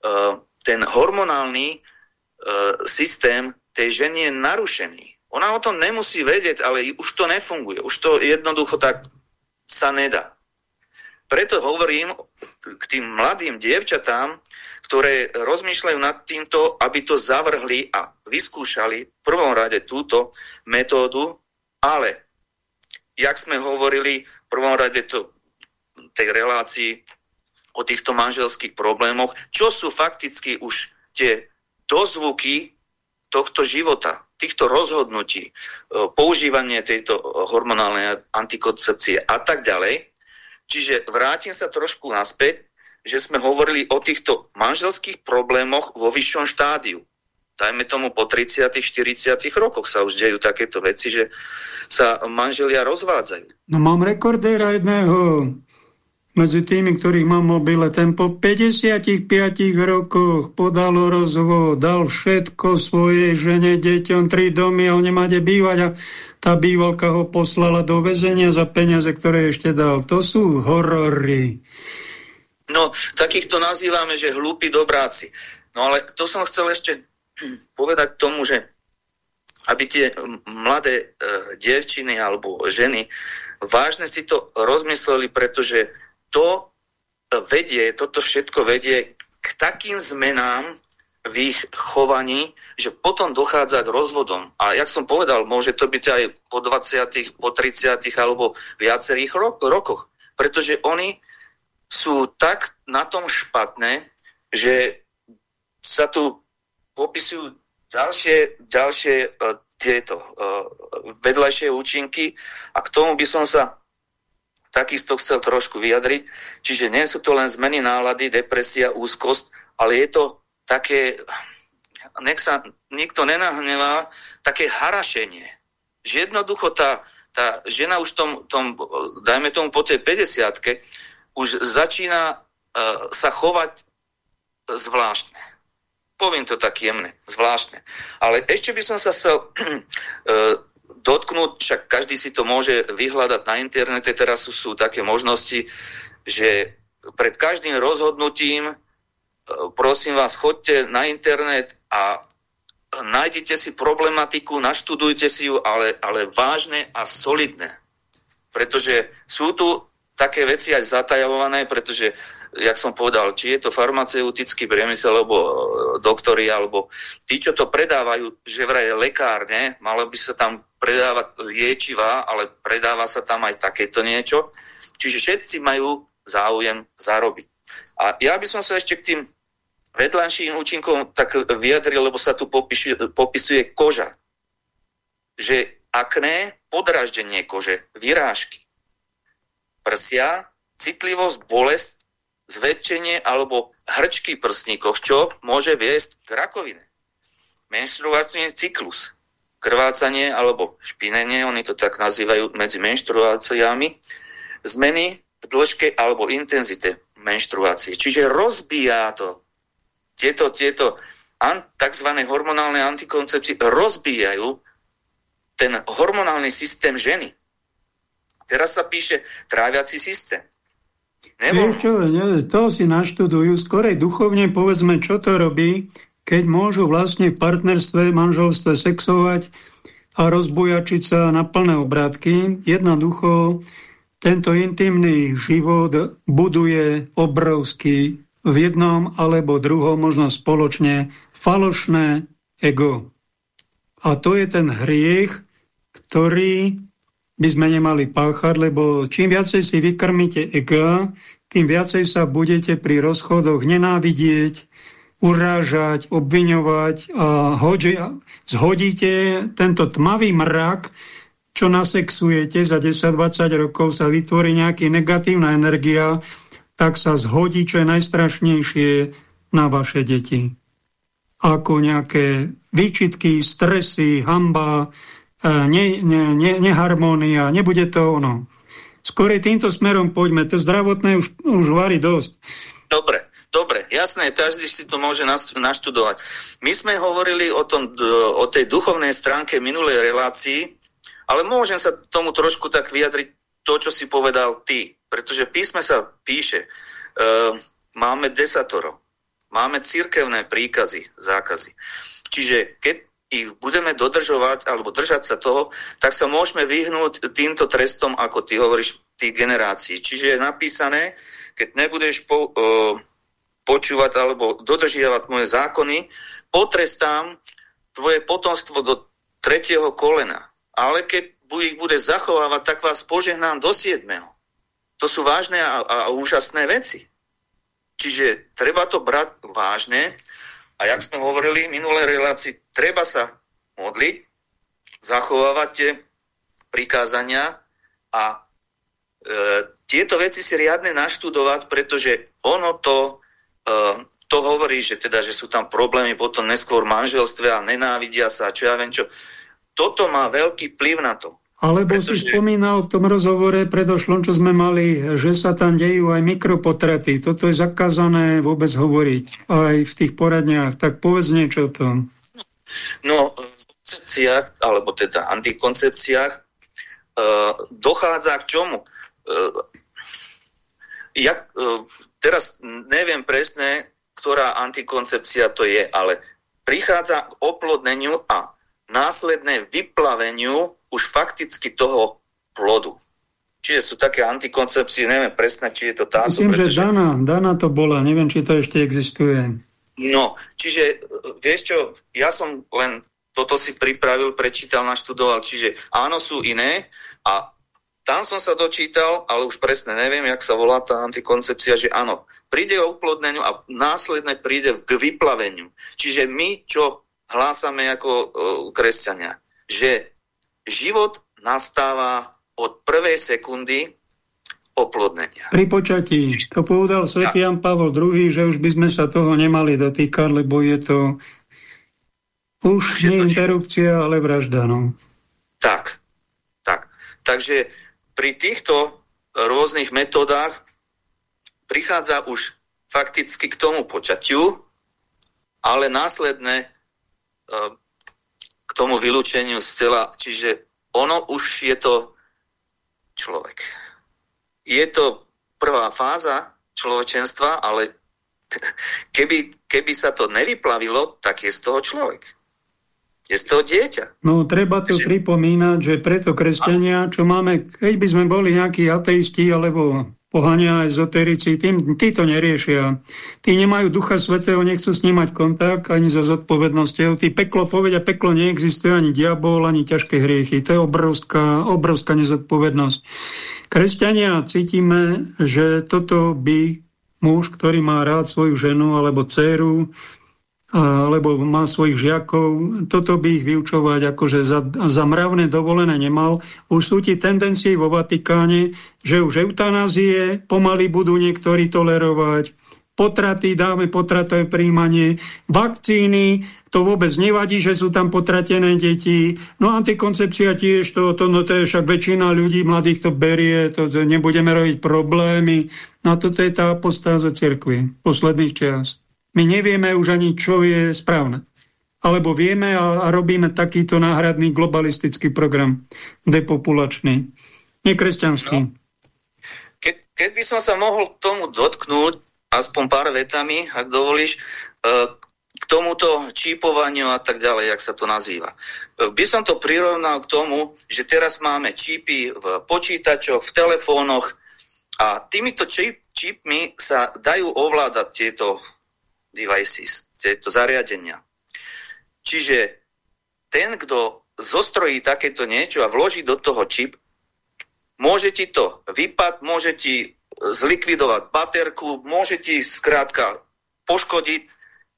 uh, ten hormonálny uh, systém tej ženy je narušený. Ona o tom nemusí vedieť, ale už to nefunguje. Už to jednoducho tak sa nedá. Preto hovorím k tým mladým dievčatám, ktoré rozmýšľajú nad týmto, aby to zavrhli a vyskúšali v prvom rade túto metódu, ale jak sme hovorili v prvom rade to, tej relácii o týchto manželských problémoch, čo sú fakticky už tie dozvuky tohto života, týchto rozhodnutí, e, používanie tejto hormonálnej antikoncepcie a tak ďalej. Čiže vrátim sa trošku naspäť, že sme hovorili o týchto manželských problémoch vo vyššom štádiu dajme tomu po 30 40 rokoch sa už dejú takéto veci, že sa manželia rozvádzajú. No mám rekordéra jedného medzi tými, ktorých mám mobile, ten po 55 rokoch podal rozvod, dal všetko svojej žene, deťom, tri domy a on nemá kde bývať a tá bývalka ho poslala do väzenia za peniaze, ktoré ešte dal. To sú horory. No, takýchto nazývame, že hlúpi dobráci. No ale to som chcel ešte povedať tomu, že aby tie mladé e, dievčiny alebo ženy vážne si to rozmysleli, pretože to vedie, toto všetko vedie k takým zmenám v ich chovaní, že potom dochádza k rozvodom. A jak som povedal, môže to byť aj po 20, po 30 alebo viacerých ro rokoch. Pretože oni sú tak na tom špatné, že sa tu popisujú ďalšie, ďalšie uh, tieto uh, vedľajšie účinky a k tomu by som sa takisto chcel trošku vyjadriť. Čiže nie sú to len zmeny nálady, depresia, úzkosť, ale je to také, nech sa nikto nenahnevá, také harašenie. Že jednoducho tá, tá žena už tom, tom, dajme tomu po tej 50 už začína uh, sa chovať zvláštne poviem to tak jemne, zvláštne. Ale ešte by som sa chcel uh, (clears throat) dotknúť, však každý si to môže vyhľadať na internete, teraz sú, sú také možnosti, že pred každým rozhodnutím, uh, prosím vás, chodte na internet a nájdete si problematiku, naštudujte si ju, ale, ale vážne a solidné. Pretože sú tu také veci aj zatajované, pretože jak som povedal, či je to farmaceutický priemysel, alebo e, doktori, alebo tí, čo to predávajú, že vraj lekárne, malo by sa tam predávať liečiva, ale predáva sa tam aj takéto niečo. Čiže všetci majú záujem zarobiť. A ja by som sa ešte k tým vedľajším účinkom tak vyjadril, lebo sa tu popisuje, popisuje koža. Že akné, podraždenie kože, vyrážky, prsia, citlivosť, bolesť zväčšenie alebo hrčky prsníkoch, čo môže viesť k rakovine. Menštruačný cyklus, krvácanie alebo špinenie, oni to tak nazývajú medzi menštruáciami, zmeny v dĺžke alebo intenzite menštruácie. Čiže rozbíja to tieto, tieto tzv. hormonálne antikoncepcie, rozbíjajú ten hormonálny systém ženy. Teraz sa píše tráviaci systém. Vieš čo, to si naštudujú, skorej duchovne povedzme, čo to robí, keď môžu vlastne v partnerstve, manželstve sexovať a rozbujačiť sa na plné obrátky. Jednoducho tento intimný život buduje obrovský v jednom alebo druhom, možno spoločne, falošné ego. A to je ten hriech, ktorý by sme nemali páchať, lebo čím viacej si vykrmíte ega, tým viacej sa budete pri rozchodoch nenávidieť urážať, obviňovať a hodži, zhodíte tento tmavý mrak, čo nasexujete za 10-20 rokov, sa vytvorí nejaký negatívna energia, tak sa zhodí, čo je najstrašnejšie na vaše deti. Ako nejaké výčitky, stresy, hamba, ne, ne, ne, neharmónia, nebude to ono. Skôr týmto smerom poďme, to zdravotné už, už varí dosť. Dobre, dobre, jasné, každý si to môže naštudovať. My sme hovorili o, tom, o tej duchovnej stránke minulej relácii, ale môžem sa tomu trošku tak vyjadriť to, čo si povedal ty. Pretože písme sa píše, uh, máme desatoro, máme církevné príkazy, zákazy. Čiže keď ich budeme dodržovať alebo držať sa toho, tak sa môžeme vyhnúť týmto trestom, ako ty hovoríš, tých generácií. Čiže je napísané, keď nebudeš po, uh, počúvať alebo dodržiavať moje zákony, potrestám tvoje potomstvo do tretieho kolena ale keď ich bude zachovávať, tak vás požehnám do siedmeho. To sú vážne a, a úžasné veci. Čiže treba to brať vážne a jak sme hovorili v minulej relácii, treba sa modliť, zachovávať tie prikázania a e, tieto veci si riadne naštudovať, pretože ono to, e, to hovorí, že teda, že sú tam problémy potom neskôr v manželstve a nenávidia sa, čo ja viem čo toto má veľký vplyv na to. Alebo pretože... si spomínal v tom rozhovore predošlom, čo sme mali, že sa tam dejú aj mikropotraty. Toto je zakázané vôbec hovoriť aj v tých poradniach. Tak povedz niečo o tom. No, v koncepciách, alebo teda antikoncepciách, e, dochádza k čomu? E, ja e, teraz neviem presne, ktorá antikoncepcia to je, ale prichádza k oplodneniu a následné vyplaveniu už fakticky toho plodu. Čiže sú také antikoncepcie, neviem presne, či je to táto. Myslím, pretože... že Dana, Dana to bola, neviem, či to ešte existuje. No, čiže vieš čo, ja som len toto si pripravil, prečítal, naštudoval, čiže áno, sú iné a tam som sa dočítal, ale už presne neviem, jak sa volá tá antikoncepcia, že áno, príde o uplodneniu a následne príde k vyplaveniu. Čiže my, čo hlásame ako uh, kresťania, že život nastáva od prvej sekundy oplodnenia. Pri počatí. To povedal svätý Jan Pavel II, že už by sme sa toho nemali dotýkať, lebo je to už nie interrupcia, ale vražda. No. Tak, tak. Takže pri týchto rôznych metodách prichádza už fakticky k tomu počatiu, ale následné k tomu vylúčeniu z tela. Čiže ono už je to človek. Je to prvá fáza človečenstva, ale (laughs) keby, keby sa to nevyplavilo, tak je z toho človek. Je z toho dieťa. No, treba to že... pripomínať, že preto kresťania, čo máme, keď by sme boli nejakí ateisti alebo pohania ezoterici, tým, tí to neriešia. Tí nemajú Ducha Svetého, nechcú s ním mať kontakt ani so zodpovednosťou. Tí peklo povedia, peklo neexistuje, ani diabol, ani ťažké hriechy. To je obrovská, obrovská nezodpovednosť. Kresťania cítime, že toto by muž, ktorý má rád svoju ženu alebo dceru, alebo má svojich žiakov, toto by ich vyučovať akože za, za mravné dovolené nemal. Už sú ti tendencie vo Vatikáne, že už eutanázie pomaly budú niektorí tolerovať, potraty, dáme potratové príjmanie, vakcíny, to vôbec nevadí, že sú tam potratené deti, no antikoncepcia tiež, to, to, no to je však väčšina ľudí mladých to berie, to, to nebudeme robiť problémy. No toto je tá apostáza cirkvi posledných čas. My nevieme už ani, čo je správne. Alebo vieme a, robíme takýto náhradný globalistický program, depopulačný, nekresťanský. No. Ke, keď by som sa mohol k tomu dotknúť, aspoň pár vetami, ak dovolíš, e, k tomuto čípovaniu a tak ďalej, jak sa to nazýva. E, by som to prirovnal k tomu, že teraz máme čípy v počítačoch, v telefónoch a týmito čip, čipmi sa dajú ovládať tieto devices, tieto zariadenia. Čiže ten, kto zostrojí takéto niečo a vloží do toho čip, môže ti to vypad, môže ti zlikvidovať baterku, môže ti skrátka poškodiť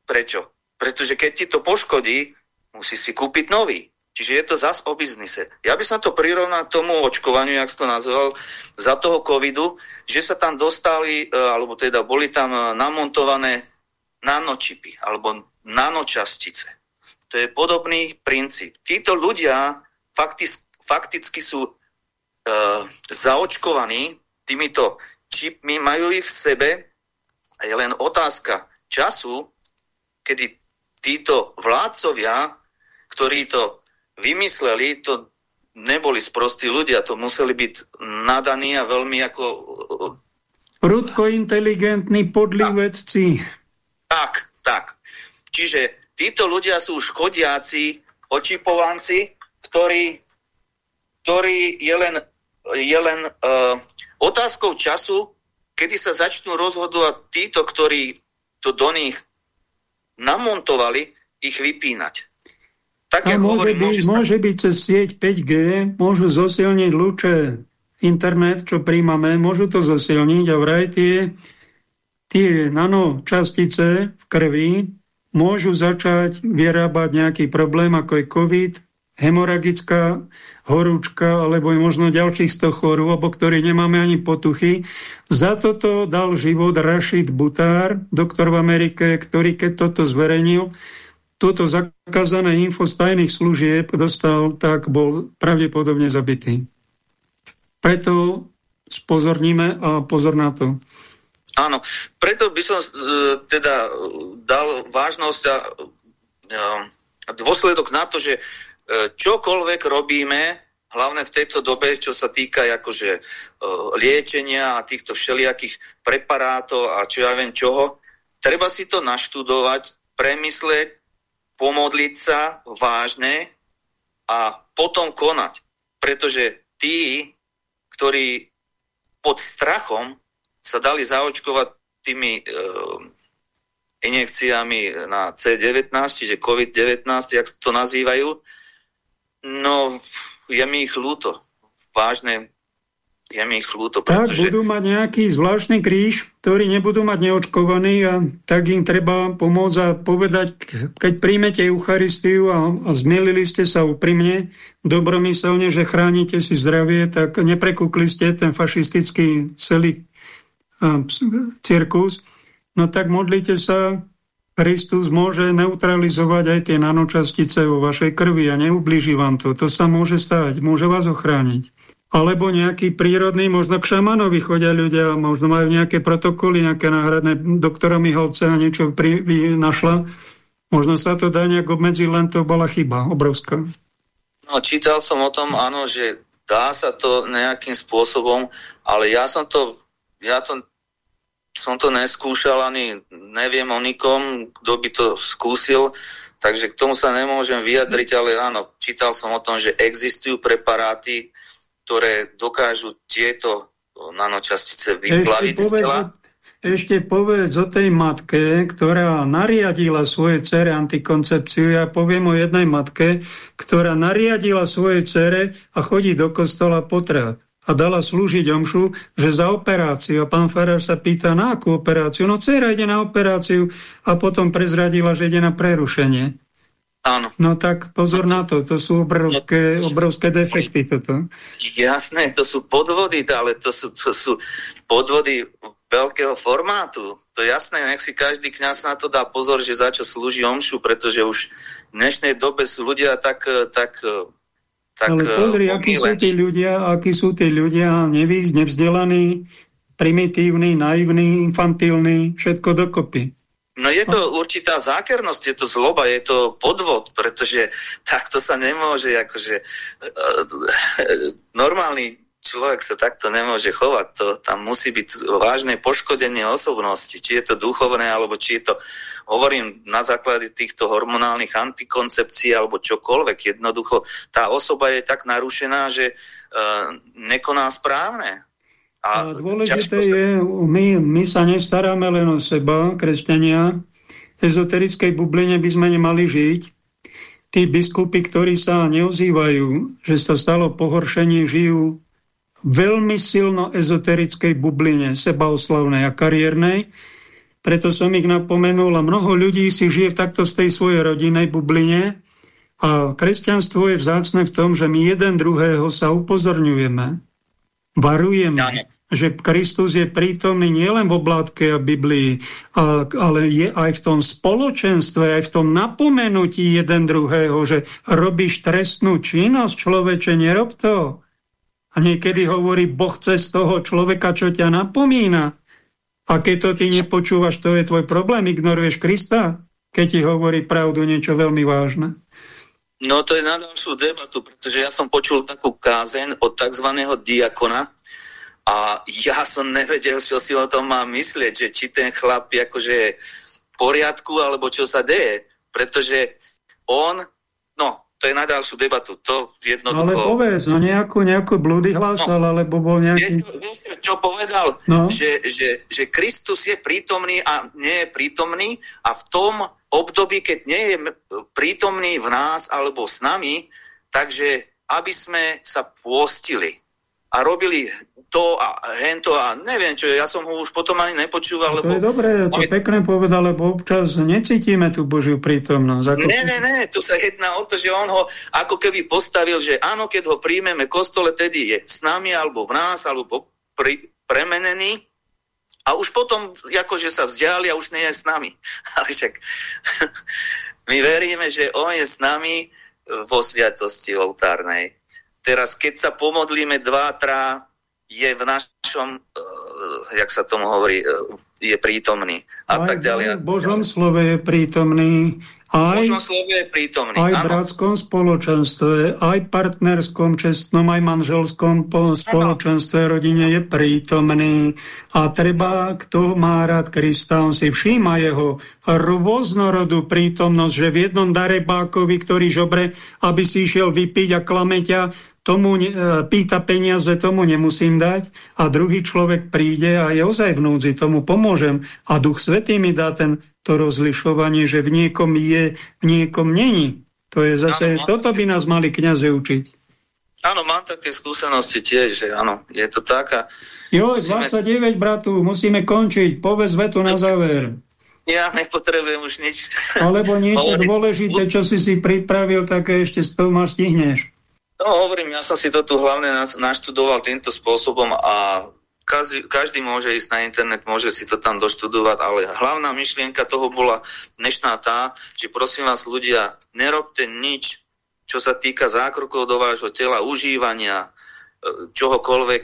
Prečo? Pretože keď ti to poškodí, musí si kúpiť nový. Čiže je to zas o biznise. Ja by som to prirovnal tomu očkovaniu, jak to nazval, za toho covidu, že sa tam dostali, e, alebo teda boli tam e, namontované nanočipy, alebo nanočastice. To je podobný princíp. Títo ľudia fakticky, fakticky sú e, zaočkovaní týmito čipmi, majú ich v sebe a je len otázka času, kedy títo vládcovia, ktorí to vymysleli, to neboli sprostí ľudia, to museli byť nadaní a veľmi ako... Prudko inteligentní, podlí vedci. Tak, tak. Čiže títo ľudia sú škodiaci, očipovanci, ktorí, ktorí je len, je len uh, otázkou času, kedy sa začnú rozhodovať títo, ktorí to do nich namontovali, ich vypínať. Tak, a môže, hovorím, byť, môže, môže byť cez sieť 5G, môžu zosilniť lúče internet, čo príjmame, môžu to zosilniť a vraj tie, tie nanočastice v krvi môžu začať vyrábať nejaký problém, ako je COVID, hemoragická horúčka, alebo možno ďalších 100 chorôb, o ktorých nemáme ani potuchy. Za toto dal život Rashid Butár, doktor v Amerike, ktorý keď toto zverejnil, toto zakázané info z tajných služieb dostal, tak bol pravdepodobne zabitý. Preto spozorníme a pozor na to. Áno, preto by som uh, teda dal vážnosť a uh, dôsledok na to, že čokoľvek robíme, hlavne v tejto dobe, čo sa týka akože, liečenia a týchto všelijakých preparátov a čo ja viem čoho, treba si to naštudovať, premysleť, pomodliť sa vážne a potom konať. Pretože tí, ktorí pod strachom sa dali zaočkovať tými e, injekciami na C19, čiže COVID-19, jak to nazývajú, no je mi ich ľúto. Vážne je mi ich ľúto, pretože... Tak budú mať nejaký zvláštny kríž, ktorý nebudú mať neočkovaný a tak im treba pomôcť a povedať, keď príjmete Eucharistiu a, a zmielili ste sa úprimne, dobromyselne, že chránite si zdravie, tak neprekúkli ste ten fašistický celý cirkus, no tak modlite sa, Kristus môže neutralizovať aj tie nanočastice vo vašej krvi a neublíži vám to. To sa môže stať, môže vás ochrániť alebo nejaký prírodný, možno k šamanovi chodia ľudia, možno majú nejaké protokoly, nejaké náhradné doktora Mihalce a niečo pri, našla. Možno sa to dá nejak obmedziť, len to bola chyba obrovská. No, čítal som o tom, áno, že dá sa to nejakým spôsobom, ale ja som to, ja to, som to neskúšal, ani neviem o nikom, kto by to skúsil, takže k tomu sa nemôžem vyjadriť, ale áno, čítal som o tom, že existujú preparáty, ktoré dokážu tieto nanočastice vyplaviť ešte povedz, ešte povedz o tej matke, ktorá nariadila svoje cere antikoncepciu. Ja poviem o jednej matke, ktorá nariadila svoje cere a chodí do kostola potrat a dala slúžiť omšu, že za operáciu. A pán Ferrer sa pýta, na akú operáciu? No dcera ide na operáciu a potom prezradila, že ide na prerušenie. Áno. No tak pozor na to, to sú obrovské, obrovské defekty toto. Jasné, to sú podvody, ale to sú, to sú podvody veľkého formátu. To jasné, nech si každý kňaz na to dá pozor, že za čo slúži omšu, pretože už v dnešnej dobe sú ľudia tak, tak tak Ale pozri, akí sú tí ľudia, akí sú tí ľudia nevíz, nevzdelaní, primitívni, naivní, infantilní, všetko dokopy. No je to určitá zákernosť, je to zloba, je to podvod, pretože (laughs) takto sa nemôže, akože uh, normálny človek sa takto nemôže chovať. To, tam musí byť vážne poškodenie osobnosti, či je to duchovné, alebo či je to, hovorím, na základe týchto hormonálnych antikoncepcií, alebo čokoľvek. Jednoducho, tá osoba je tak narušená, že uh, nekoná správne. A, dôležité je, my, my sa nestaráme len o seba, kresťania, ezoterickej bubline by sme nemali žiť. Tí biskupy, ktorí sa neozývajú, že sa stalo pohoršenie, žijú veľmi silno ezoterickej bubline, sebaoslavnej a kariérnej, preto som ich napomenul a mnoho ľudí si žije takto z tej svojej rodinej bubline. A kresťanstvo je vzácne v tom, že my jeden druhého sa upozorňujeme, varujeme, že Kristus je prítomný nielen v oblátke a Biblii, ale je aj v tom spoločenstve, aj v tom napomenutí jeden druhého, že robíš trestnú činnosť, človeče, nerob to. A niekedy hovorí, Boh cez toho človeka, čo ťa napomína. A keď to ty nepočúvaš, to je tvoj problém, ignoruješ Krista, keď ti hovorí pravdu niečo veľmi vážne. No to je na ďalšiu debatu, pretože ja som počul takú kázen od tzv. diakona, a ja som nevedel, čo si o tom mám myslieť, že či ten chlap akože je v poriadku, alebo čo sa deje. Pretože on, to je na ďalšiu debatu, to jednoducho... Ale povedz, no nejakú, nejakú blúdy hlásal, no, alebo bol nejaký... Vieš, čo povedal? No. Že, že, že Kristus je prítomný a nie je prítomný a v tom období, keď nie je prítomný v nás alebo s nami, takže aby sme sa pôstili a robili to a hento a neviem čo, ja som ho už potom ani nepočúval. No to lebo... je dobré, to je pekné povedal, lebo občas necítime tú Božiu prítomnosť. Ako... Ne, ne, ne, tu sa jedná o to, že on ho ako keby postavil, že áno, keď ho príjmeme kostole, tedy je s nami, alebo v nás, alebo pri, premenený, a už potom, akože sa vzdiali a už nie je s nami. (laughs) Ale však (laughs) my veríme, že on je s nami vo sviatosti oltárnej. Teraz, keď sa pomodlíme dva, trá, je v našom, uh, jak sa tomu hovorí, uh, je prítomný a aj tak ďalej. v Božom slove je prítomný, aj, v Božom slove je prítomný, aj v bratskom spoločenstve, aj partnerskom, čestnom, aj manželskom spoločenstve, ano. rodine je prítomný a treba, kto má rád Krista, on si všíma jeho rôznorodú prítomnosť, že v jednom darebákovi, ktorý žobre, aby si išiel vypiť a klameťa, tomu ne, pýta peniaze, tomu nemusím dať a druhý človek príde a je ozaj v núdzi, tomu pomôžem a Duch Svetý mi dá ten, to rozlišovanie, že v niekom je, v niekom není. To je zase, ano, toto by nás mali kniaze učiť. Áno, mám také skúsenosti tiež, že áno, je to tak a... Jo, musíme... 29, bratu, musíme končiť, povedz vetu na záver. Ja nepotrebujem už nič. Alebo niečo (laughs) dôležité, čo si si pripravil, také ešte s toho stihneš. No hovorím, ja som si to tu hlavne naštudoval týmto spôsobom a každý, každý môže ísť na internet, môže si to tam doštudovať, ale hlavná myšlienka toho bola dnešná tá, že prosím vás ľudia, nerobte nič, čo sa týka zákrokov do vášho tela, užívania, e, čohokoľvek,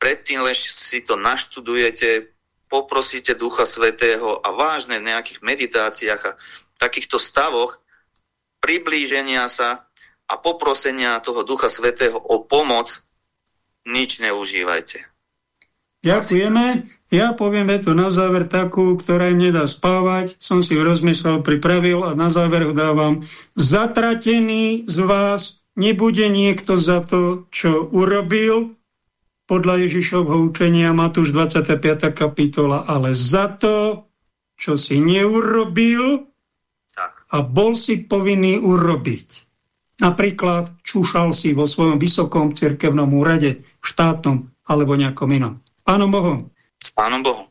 predtým, lež si to naštudujete, poprosíte Ducha Svetého a vážne v nejakých meditáciách a takýchto stavoch priblíženia sa a poprosenia toho Ducha Svetého o pomoc nič neužívajte. Ďakujeme. Ja poviem vetu na záver takú, ktorá im nedá spávať. Som si ho rozmyslel, pripravil a na záver ho dávam. Zatratený z vás nebude niekto za to, čo urobil, podľa Ježišovho učenia Matúš 25. kapitola, ale za to, čo si neurobil a bol si povinný urobiť. Napríklad čúšal si vo svojom vysokom cirkevnom úrade, štátnom alebo nejakom inom. Pánom Bohom. S Pánom Bohom.